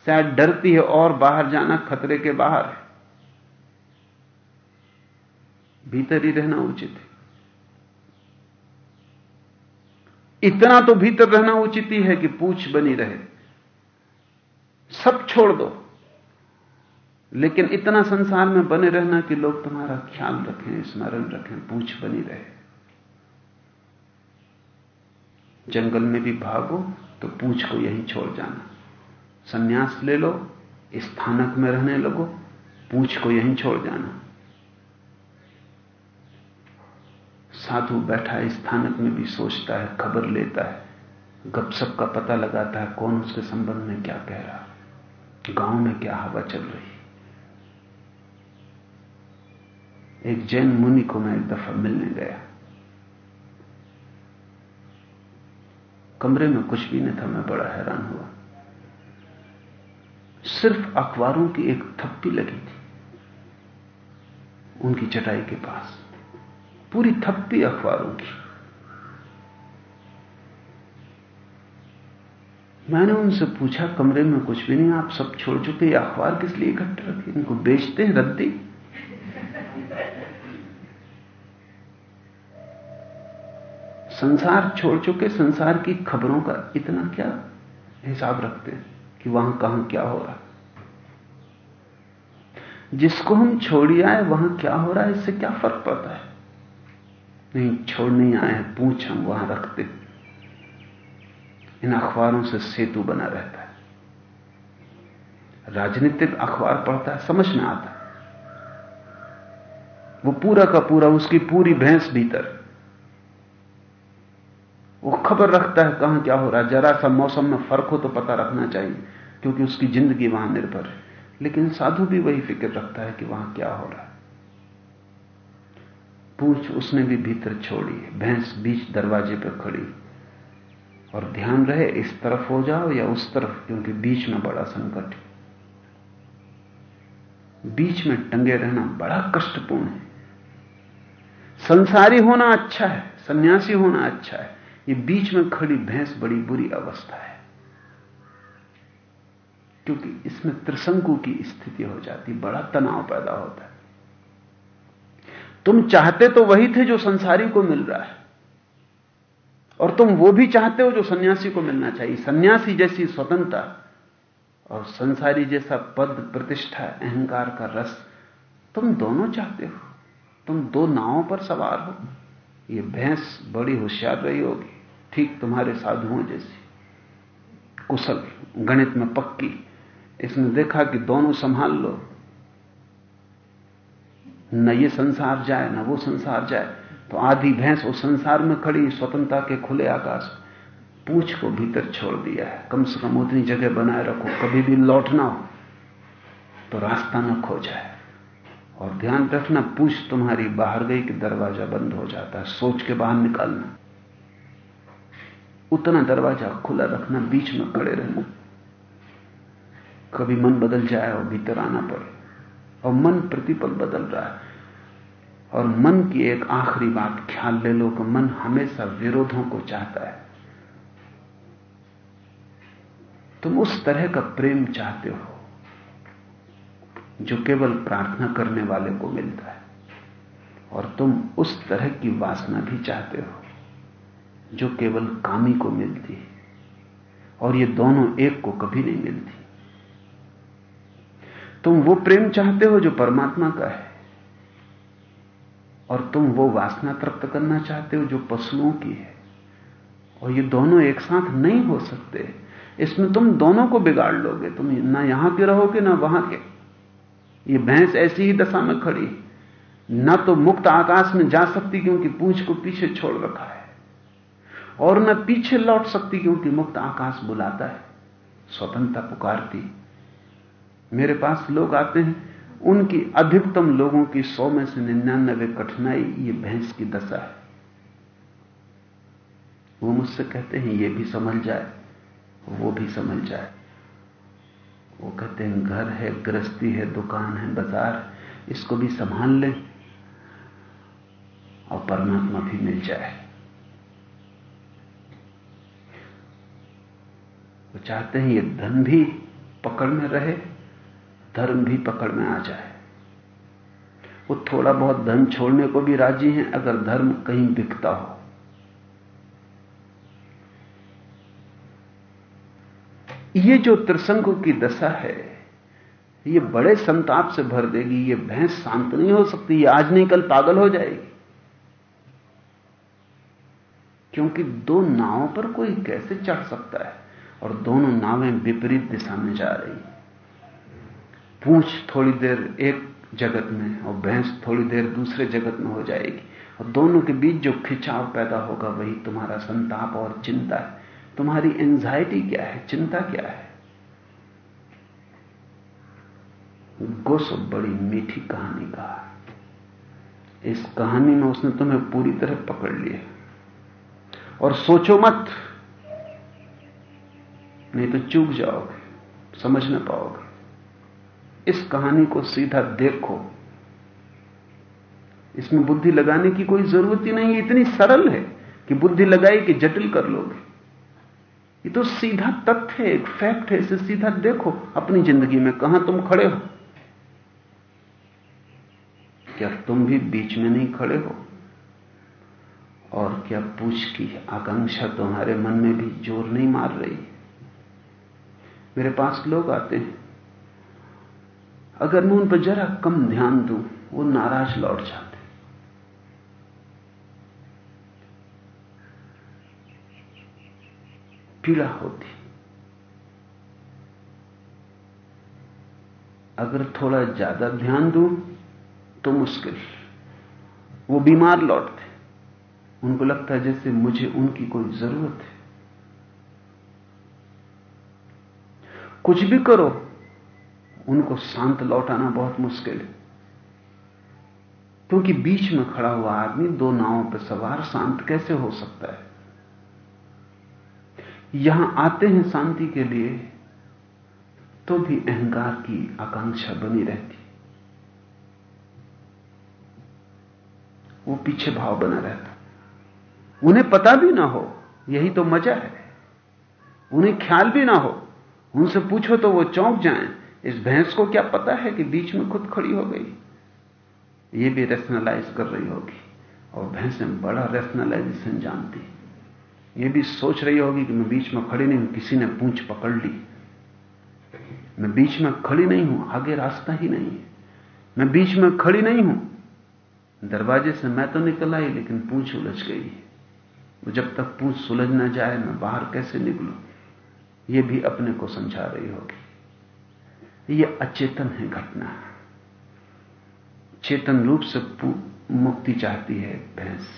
शायद डरती है और बाहर जाना खतरे के बाहर है। भीतर ही रहना उचित है। इतना तो भीतर रहना उचित ही है कि पूछ बनी रहे। सब छोड़ दो। लेकिन इतना संसार में बने रहना कि लोग तुम्हारा ख्याल रखें, स्मरण रखें, पूछ बनी रहे। जंगल में भी भागो तो पूछ को यहीं छोड़ जाना। सन्यास ले लो, स्थानक में रहने लगो, पूछ को यहीं छोड़ जाना। साधु बैठा स्थानक में भी सोचता है, खबर लेता है गपसप का पता लगाता है, कौन उसके संबंध में क्या कह रहा गाँव में क्या हवा चल रही एक जैन मुनि को मैं एक दफ़ा मिलने गया। कमरे में कुछ भी नहीं था, मैं बड़ा हैरान हुआ। सिर्फ़ अखबारों की एक थप्पी लगी थी, उनकी चटाई के पास। पूरी थप्पी अखबारों की। मैंने उनसे पूछा, कमरे में कुछ भी नहीं, आप सब छोड़ चुके अखबार किस लिए इकट्ठे रखे? इनको बेचते हैं, रद्दी? संसार छोड़ चुके, संसार की खबरों का इतना क्या हिसाब रखते हैं कि वहाँ कहाँ क्या हो रहा जिसको हम छोड़ आए, वहाँ क्या हो रहा है, इससे क्या फ़र्क पड़ता है? नहीं, छोड़ नहीं आए पूछ हम वहाँ रखते। इन अखबारों से सेतु बना रहता है। राजनीतिक अखबार पढ़ता है, समझ में आता है। वो पूरा का पूरा, उसकी पूरी भैंस भीतर। वो खबर रखता है, कहाँ क्या हो रहा है? जरा सा मौसम में फ़र्क हो तो पता रखना चाहिए, क्योंकि उसकी ज़िंदगी वहाँ निर्भर है। लेकिन साधु भी वही फ़िक्र रखता है कि वहाँ क्या हो रहा है। पूछ उसने भी भीतर छोड़ी भैंस बीच दरवाजे पर खड़ी और ध्यान रहे, इस तरफ़ हो जाओ या उस तरफ़, क्योंकि बीच में बड़ा संकट है। बीच में टंगे रहना बड़ा कष्टपूर्ण है। संसारी होना अच्छा है, सन्यासी होना अच्छा है। ये बीच में खड़ी भैंस बड़ी बुरी अवस्था है। क्योंकि इसमें त्रिशंकु की स्थिति हो जाती, बड़ा तनाव पैदा होता है। तुम चाहते तो वही थे जो संसारी को मिल रहा है, और तुम वो भी चाहते हो जो सन्यासी को मिलना चाहिए। सन्यासी जैसी स्वतंत्रता और संसारी जैसा पद, प्रतिष्ठा, अहंकार का रस, तुम दोनों चाहते हो। तुम दो नावों पर सवार हो। ये भैंस बड़ी होशियार रही होगी। ठीक तुम्हारे साधुओं जैसी। कुशल, गणित में पक्की। इसने देखा कि दोनों संभाल लो। न ये संसार जाए, न वो संसार जाए। तो आधी भैंस उस संसार में खड़ी, स्वतंत्रता के खुले आकाश पूछ को भीतर छोड़ दिया है। कम से कम उतनी जगह बनाए रखो। कभी भी लौटना हो तो रास्ता न खो जाए और ध्यान रखना, पूछ तुम्हारी बाहर गई कि दरवाज़ा बंद हो जाता है। सोच के बाहर निकालना। उतना दरवाज़ा खुला रखना, बीच में खड़े रहना। कभी मन बदल जाए और भीतर आना पड़े। और मन प्रतिपल बदल रहा है। और मन की एक आखिरी बात, ख्याल ले लो कि मन हमेशा विरोधों को चाहता है। तुम उस तरह का प्रेम चाहते हो, जो केवल प्रार्थना करने वाले को मिलता है। और तुम उस तरह की वासना भी चाहते हो। जो केवल कामी को मिलती है और ये दोनों एक को कभी नहीं मिलती। तुम वो प्रेम चाहते हो जो परमात्मा का है और तुम वो वासना तृप्त करना चाहते हो जो पशुओं की है। और ये दोनों एक साथ नहीं हो सकते। इसमें तुम दोनों को बिगाड़ लोगे। तुम ना यहाँ के रहोगे, ना वहाँ के। ये भैंस ऐसी ही दशा में खड़ी ना तो मुक्त आकाश में जा सकती क्योंकि पूंछ को पीछे छोड़ रखा है। और न पीछे लौट सकती क्योंकि मुक्त आकाश बुलाता है। स्वतंत्रता पुकारती। मेरे पास लोग आते हैं। उनकी अधिकतम लोगों की सौ में से निन्यानबे कठिनाई ये भैंस की दशा है। वो मुझसे कहते हैं, ये भी समझ जाए, वो भी समझ जाए। वो कहते हैं, घर है, गृहस्थी है, दुकान है, बाज़ार इसको भी संभाल ले और परमात्मा भी मिल जाए। वो चाहते हैं ये धन भी पकड़ में रहे, धर्म भी पकड़ में आ जाए। वो थोड़ा बहुत धन छोड़ने को भी राज़ी हैं, अगर धर्म कहीं बिकता हो। ये जो त्रिसंगों की दशा है, ये बड़े संताप से भर देगी, ये भैंस शांत नहीं हो सकती, ये आज नहीं, कल पागल हो जाएगी। क्योंकि दो नावों पर कोई कैसे चढ़ सकता है? और दोनों नावें विपरीत दिशा में जा रही पूछ थोड़ी देर एक जगत में और भैंस थोड़ी देर दूसरे जगत में हो जाएगी। और दोनों के बीच जो खिंचाव पैदा होगा, वही तुम्हारा संताप और चिंता है। तुम्हारी एंजाइटी क्या है? चिंता क्या है? गोसो बड़ी मीठी कहानी कहा इस कहानी में उसने तुम्हें पूरी तरह पकड़ लिया। और सोचो मत नहीं तो चूक जाओगे, समझ ना पाओगे। इस कहानी को सीधा देखो। इसमें बुद्धि लगाने की कोई ज़रूरत ही नहीं इतनी सरल है कि बुद्धि लगाई कि जटिल कर लोगे। ये तो सीधा तथ्य है, एक फैक्ट है, इसे सीधा देखो अपनी ज़िंदगी में, कहाँ तुम खड़े हो। क्या तुम भी बीच में नहीं खड़े हो? और क्या पूछ की आकांक्षा तुम्हारे मन में भी ज़ोर नहीं मार रही? मेरे पास लोग आते हैं। अगर मैं उन पर जरा कम ध्यान दूँ, वो नाराज़ लौट जाते पीड़ा होती। अगर थोड़ा ज़्यादा ध्यान दूँ तो मुश्किल। वो बीमार लौटते। उनको लगता है जैसे मुझे उनकी कोई ज़रूरत है। कुछ भी करो, उनको शांत लौटाना बहुत मुश्किल है। क्योंकि बीच में खड़ा हुआ आदमी दो नावों पर सवार, शांत कैसे हो सकता है? यहाँ आते हैं शांति के लिए तो भी अहंकार की आकांक्षा बनी रहती। वो पीछे भाव बना रहता। उन्हें पता भी ना हो, यही तो मज़ा है। उन्हें ख्याल भी ना हो उनसे पूछो तो वो चौंक जाएँ। इस भैंस को क्या पता है कि बीच में खुद खड़ी हो गई? ये भी रेशनलाइज कर रही होगी। और भैंसें बड़ा रेशनलाइजेशन जानती ये भी सोच रही होगी कि मैं बीच में खड़ी नहीं हूँ, किसी ने पूछ पकड़ ली। मैं बीच में खड़ी नहीं हूँ, आगे रास्ता ही नहीं है। मैं बीच में खड़ी नहीं हूँ। दरवाजे से मैं तो निकल आई, लेकिन पूंछ उलझ गई वो जब तक पूंछ सुलझ ना जाए, मैं बाहर कैसे निकलूं? ये भी अपने को समझा रही होगी। ये अचेतन है घटना। चेतन रूप से मुक्ति चाहती है भैंस।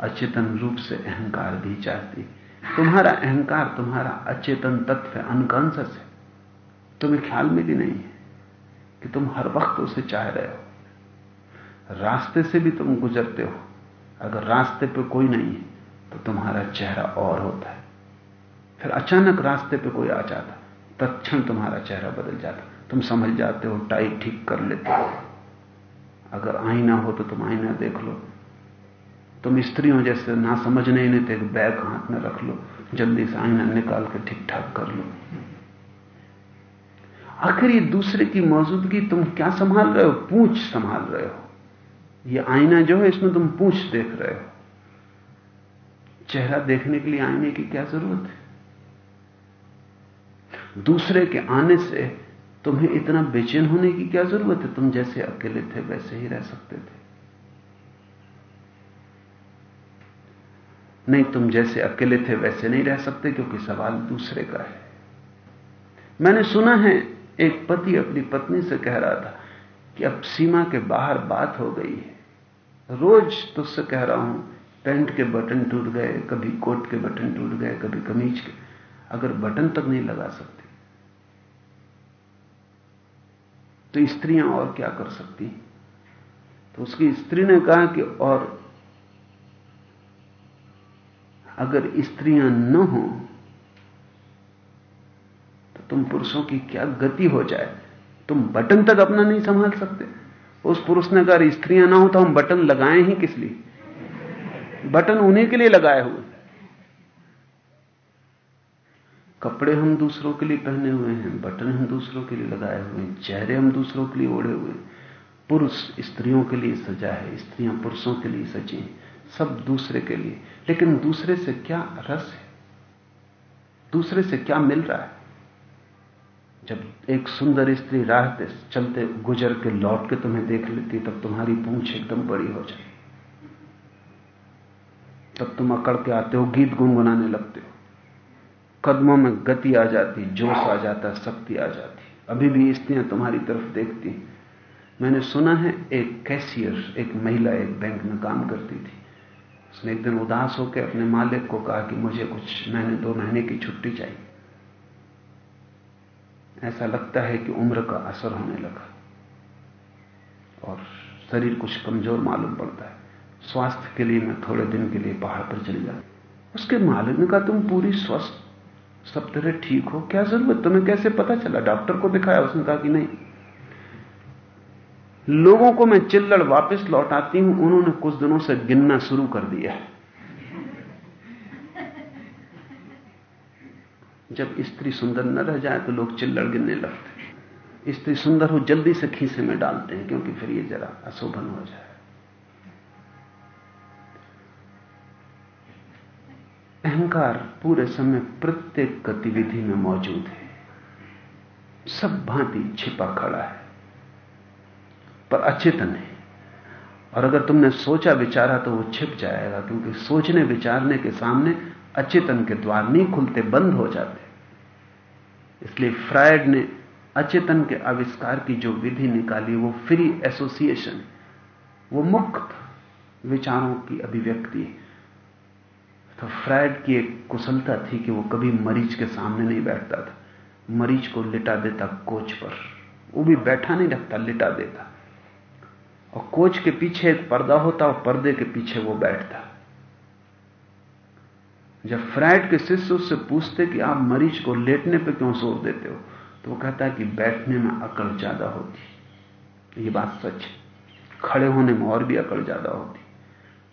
अचेतन रूप से अहंकार भी चाहती। तुम्हारा अहंकार, तुम्हारा अचेतन तत्व है अनकॉन्सियस है। तुम्हें ख्याल में भी नहीं है कि तुम हर वक्त उसे चाह रहे हो। रास्ते से भी तुम गुजरते हो। अगर रास्ते पे कोई नहीं है तो तुम्हारा चेहरा और होता है। फिर अचानक रास्ते पे कोई आ जाता, तत्क्षण तुम्हारा चेहरा बदल जाता। तुम समझ जाते हो, टाई ठीक कर लेते हो। अगर आईना हो तो तुम आईना देख लो। तुम स्त्रियों जैसे ना समझ नहीं लेते एक बैग हाथ में रख लो, जल्दी से आईना निकाल के ठीक ठाक कर लो। आखिर ये दूसरे की मौजूदगी तुम क्या संभाल रहे हो? पूछ संभाल रहे हो। ये आईना जो है, इसमें तुम पूछ देख रहे हो। चेहरा देखने के लिए आईने की क्या ज़रूरत है? दूसरे के आने से तुम्हें इतना बेचैन होने की क्या ज़रूरत है? तुम जैसे अकेले थे, वैसे ही रह सकते थे। नहीं, तुम जैसे अकेले थे, वैसे नहीं रह सकते, क्योंकि सवाल दूसरे का है। मैंने सुना है, एक पति अपनी पत्नी से कह रहा था कि अब सीमा के बाहर बात हो गई है। रोज तुझसे कह रहा हूँ, पैंट के बटन टूट गए, कभी कोट के बटन टूट गए, कभी कमीज के। अगर बटन तक नहीं लगा सकती तो स्त्रियाँ और क्या कर सकती तो उसकी स्त्री ने कहा कि और अगर स्त्रियाँ न हो तो तुम पुरुषों की क्या गति हो जाए? तुम बटन तक अपना नहीं संभाल सकते। उस पुरुष ने अगर स्त्रियाँ ना हो तो हम बटन लगाए ही किस लिए? बटन उन्हीं के लिए लगाए हुए। कपड़े हम दूसरों के लिए पहने हुए हैं, बटन हम दूसरों के लिए लगाए हुए हैं, चेहरे हम दूसरों के लिए ओढ़े हुए हैं। पुरुष स्त्रियों के लिए सजा है, स्त्रियाँ पुरुषों के लिए सजी हैं, सब दूसरे के लिए। लेकिन दूसरे से क्या रस है? दूसरे से क्या मिल रहा है? जब एक सुंदर स्त्री राह चलते गुजर के लौट के तुम्हें देख लेती तब तुम्हारी पूंछ एकदम बड़ी हो जाए तब तुम अकड़ के आते हो, गीत गुनगुनाने लगते हो। कदमों में गति आ जाती जोश आ जाता शक्ति आ जाती। अभी भी स्त्रियाँ तुम्हारी तरफ़ देखती मैंने सुना है एक कैशियर एक महिला एक बैंक में काम करती थी। उसने एक दिन उदास होकर अपने मालिक को कहा कि मुझे कुछ महीने दो महीने की छुट्टी चाहिए। ऐसा लगता है कि उम्र का असर होने लगा। और शरीर कुछ कमज़ोर मालूम पड़ता है। स्वास्थ्य के लिए मैं थोड़े दिन के लिए पहाड़ पर चली जा उसके मालिक ने कहा तुम पूरी स्वस्थ सब तरह ठीक हो? क्या ज़रूरत? तुम्हें कैसे पता चला? डॉक्टर को दिखाया, उसने कहा कि नहीं। लोगों को मैं चिल्लड़ वापस लौटाती हूँ, उन्होंने कुछ दिनों से गिनना शुरू कर दिया। है जब स्त्री सुंदर न रह जाए तो लोग चिल्लड़ गिनने लगते स्त्री सुंदर हो, जल्दी से खीसे में डालते हैं, क्योंकि फिर ये जरा अशोभन हो जाए। अहंकार पूरे समय प्रत्येक गतिविधि में मौजूद है। सब भांति छिपा खड़ा है, पर अचेतन है। और अगर तुमने सोचा विचारा तो वो छिप जाएगा, क्योंकि सोचने विचारने के सामने अचेतन के द्वार नहीं खुलते, बंद हो जाते। इसलिए फ्रायड ने अचेतन के आविष्कार की जो विधि निकाली, वो फ्री एसोसिएशन वो मुक्त विचारों की अभिव्यक्ति। है तो फ्रायड की एक कुशलता थी कि वो कभी मरीज़ के सामने नहीं बैठता था। मरीज़ को लिटा देता कोच पर। वो भी बैठा नहीं रखता, लिटा देता। और कोच के पीछे एक पर्दा होता और पर्दे के पीछे वो बैठता। जब फ्राइड के शिष्य उससे पूछते कि आप मरीज़ को लेटने पे क्यों ज़ोर देते हो तो वो कहता है कि बैठने में अकड़ ज़्यादा होती। ये बात सच है। खड़े होने में और भी अकड़ ज़्यादा होती।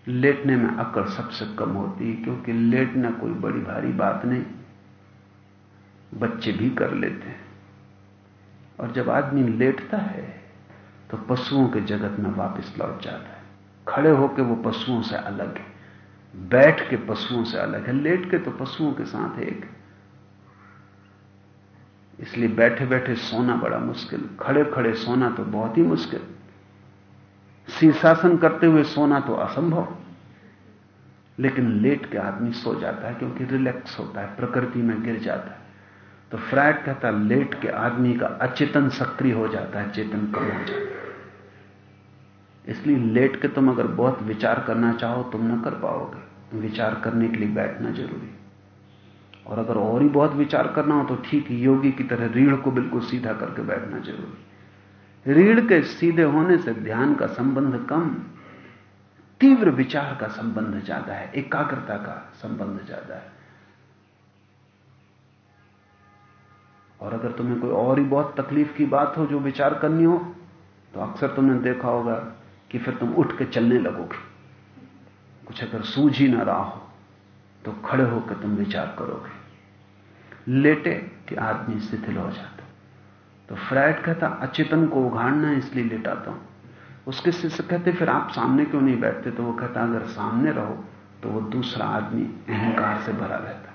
लेटने में अकड़ सबसे कम होती है, क्योंकि लेटना कोई बड़ी भारी बात नहीं। बच्चे भी कर लेते हैं। और जब आदमी लेटता है तो पशुओं के जगत में वापस लौट जाता है। खड़े होकर वो पशुओं से अलग है। बैठ के पशुओं से अलग है। लेट के तो पशुओं के साथ एक इसलिए बैठे बैठे सोना बड़ा मुश्किल। खड़े खड़े सोना तो बहुत ही मुश्किल। शीर्षासन करते हुए सोना तो असंभव। लेकिन लेट के आदमी सो जाता है क्योंकि रिलैक्स होता है, प्रकृति में गिर जाता है। तो फ्राइड कहता है लेट के आदमी का अचेतन सक्रिय हो जाता है, चेतन कम हो जाता है। इसलिए लेट के तुम अगर बहुत विचार करना चाहो, तुम न कर पाओगे। विचार करने के लिए बैठना ज़रूरी और अगर और ही बहुत विचार करना हो तो ठीक, योगी की तरह रीढ़ को बिल्कुल सीधा करके बैठना ज़रूरी रीढ़ के सीधे होने से ध्यान का संबंध कम, तीव्र विचार का संबंध ज़्यादा है, एकाग्रता का संबंध ज़्यादा है। और अगर तुम्हें कोई और ही बहुत तकलीफ़ की बात हो जो विचार करनी हो तो अक्सर तुमने देखा होगा कि फिर तुम उठ के चलने लगोगे। कुछ अगर सूझ ही ना रहा हो तो खड़े होकर तुम विचार करोगे। लेटे कि आदमी शिथिल हो जाता तो फ्राइड कहता, अचेतन को उघाड़ना इसलिए लेटाता हूँ। उसके शिष्य कहते, फिर आप सामने क्यों नहीं बैठते? तो वो कहता, अगर सामने रहो तो वो दूसरा आदमी अहंकार से भरा रहता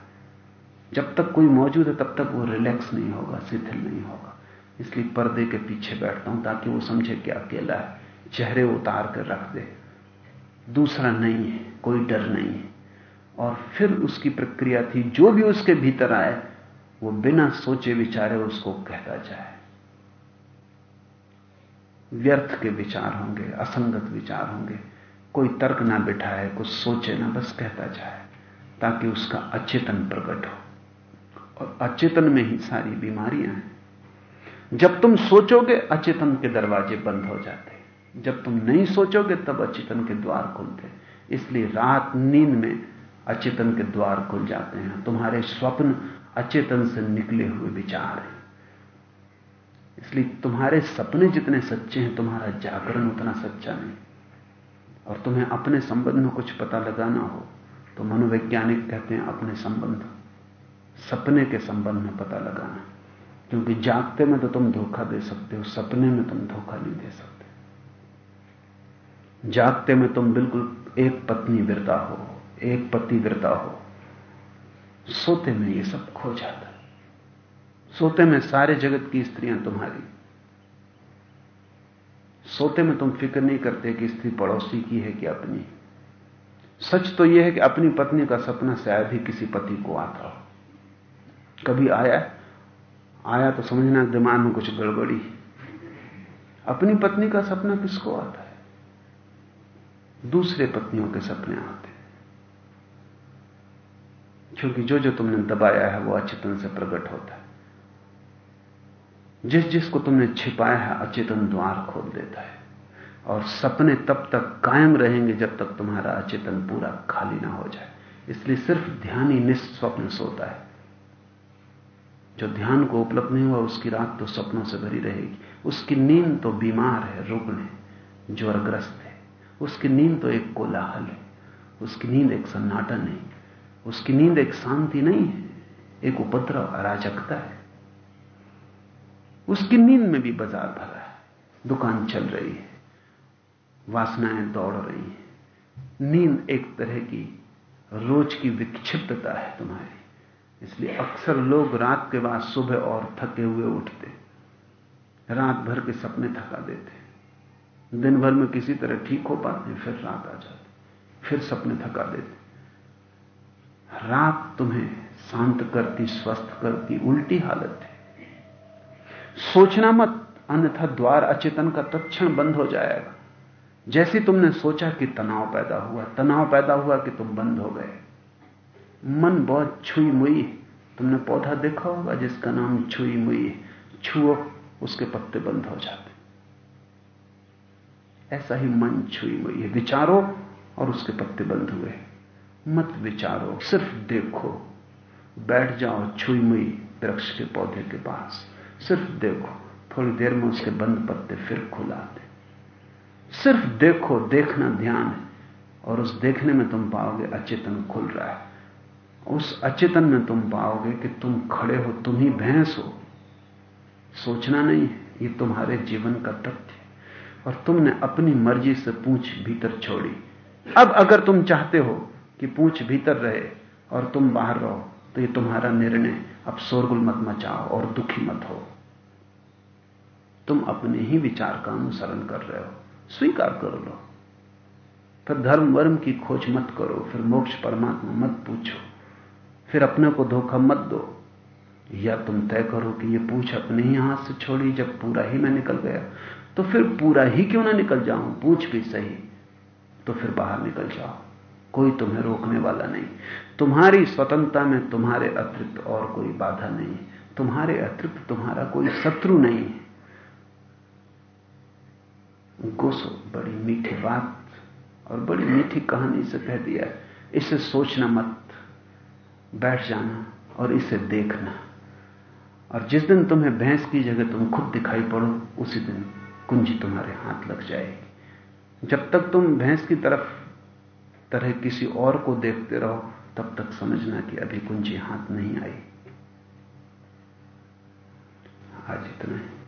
जब तक कोई मौजूद है, तब तक वो रिलैक्स नहीं होगा, शिथिल नहीं होगा। इसलिए पर्दे के पीछे बैठता हूँ, ताकि वो समझे कि अकेला है, चेहरे उतार कर रख दे। दूसरा नहीं है, कोई डर नहीं है। और फिर उसकी प्रक्रिया थी, जो भी उसके भीतर आए, वो बिना सोचे विचारे उसको कहता जाए। व्यर्थ के विचार होंगे, असंगत विचार होंगे। कोई तर्क ना बिठाए, कुछ सोचे ना, बस कहता जाए, ताकि उसका अचेतन प्रकट हो। और अचेतन में ही सारी बीमारियाँ हैं। जब तुम सोचोगे, अचेतन के दरवाजे बंद हो जाते। जब तुम नहीं सोचोगे, तब अचेतन के द्वार खुलते। इसलिए रात, नींद में अचेतन के द्वार खुल जाते हैं। तुम्हारे स्वप्न अचेतन से निकले हुए विचार हैं। इसलिए तुम्हारे सपने जितने सच्चे हैं, तुम्हारा जागरण उतना सच्चा नहीं। और तुम्हें अपने संबंध में कुछ पता लगाना हो तो मनोवैज्ञानिक कहते हैं अपने संबंध, सपने के संबंध में पता लगाना। क्योंकि जागते में तो तुम धोखा दे सकते हो, सपने में तुम धोखा नहीं दे सकते। जागते में तुम बिल्कुल एक पत्नी विरता हो, एक पति विरता हो। सोते में ये सब खो जाता सोते में सारे जगत की स्त्रियाँ तुम्हारी। सोते में तुम फ़िक्र नहीं करते कि स्त्री पड़ोसी की है कि अपनी। सच तो यह है कि अपनी पत्नी का सपना शायद ही किसी पति को आता हो। कभी आया? आया तो समझना दिमाग में कुछ गड़बड़ी अपनी पत्नी का सपना किसको आता है? दूसरे पत्नियों के सपने आते हैं। क्योंकि जो जो तुमने दबाया है, वो अचेतन से प्रकट होता है। जिस जिसको तुमने छिपाया है, अचेतन द्वार खोल देता है। और सपने तब तक कायम रहेंगे जब तक तुम्हारा अचेतन पूरा खाली ना हो जाए। इसलिए सिर्फ़ ध्यान ही निस्वप्न सोता है। जो ध्यान को उपलब्ध नहीं हुआ, उसकी रात तो सपनों से भरी रहेगी। उसकी नींद तो बीमार है, रुग्ण है, ज्वरग्रस्त है। उसकी नींद तो एक कोलाहल है। उसकी नींद एक सन्नाटा नहीं। उसकी नींद एक शांति नहीं है। एक उपद्रव, अराजकता है। उसकी नींद में भी बाज़ार भरा है। दुकान चल रही है। वासनाएँ दौड़ रही हैं। नींद एक तरह की रोज की विक्षिप्तता है तुम्हारी। इसलिए अक्सर लोग रात के बाद सुबह और थके हुए उठते। रात भर के सपने थका देते। दिन भर में किसी तरह ठीक हो पाते, फिर रात आ जाती। फिर सपने थका देते। रात तुम्हें शांत करती, स्वस्थ करती, उल्टी हालत है सोचना मत, अन्यथा द्वार अचेतन का तत्क्षण बंद हो जाएगा। जैसे तुमने सोचा कि तनाव पैदा हुआ, तनाव पैदा हुआ कि तुम बंद हो गए। मन बहुत छुई मुई तुमने पौधा देखा होगा जिसका नाम छुई मुई है। छुओ, उसके पत्ते बंद हो जाते। ऐसा ही मन छुई मुई है। विचारो और उसके पत्ते बंद हुए। मत विचारो, सिर्फ़ देखो। बैठ जाओ छुई मुई वृक्ष के पौधे के पास। सिर्फ़ देखो, थोड़ी देर में उसके बंद पत्ते फिर खुला दे सिर्फ़ देखो, देखना ध्यान है, और उस देखने में तुम पाओगे अचेतन खुल रहा है। उस अचेतन में तुम पाओगे कि तुम खड़े हो, तुम ही भैंस हो। सोचना नहीं है, ये तुम्हारे जीवन का तथ्य और तुमने अपनी मर्ज़ी से पूछ भीतर छोड़ी। अब अगर तुम चाहते हो कि पूछ भीतर रहे और तुम बाहर रहो तो ये तुम्हारा निर्णय अब शोरगुल मत मचाओ और दुखी मत हो। तुम अपने ही विचार का अनुसरण कर रहे हो। स्वीकार कर लो। फिर धर्म वर्म की खोज मत करो, फिर मोक्ष परमात्मा मत पूछो। फिर अपने को धोखा मत दो। या तुम तय करो कि ये पूछ अपने ही हाथ से छोड़ी, जब पूरा ही मैं निकल गया तो फिर पूरा ही क्यों ना निकल जाऊँ? पूछ भी सही तो फिर बाहर निकल जाओ। कोई तुम्हें रोकने वाला नहीं। तुम्हारी स्वतंत्रता में तुम्हारे अतिरिक्त और कोई बाधा नहीं तुम्हारे अतिरिक्त तुम्हारा कोई शत्रु नहीं है। गोसो बड़ी मीठी बात और बड़ी मीठी कहानी से कह दिया इसे सोचना मत, बैठ जाना और इसे देखना। और जिस दिन तुम्हें भैंस की जगह तुम खुद दिखाई पड़ो, उसी दिन कुंजी तुम्हारे हाथ लग जाएगी। जब तक तुम भैंस की तरफ़ तरह किसी और को देखते रहो तब तक समझना कि अभी कुंजी हाथ नहीं आई। आज इतना है।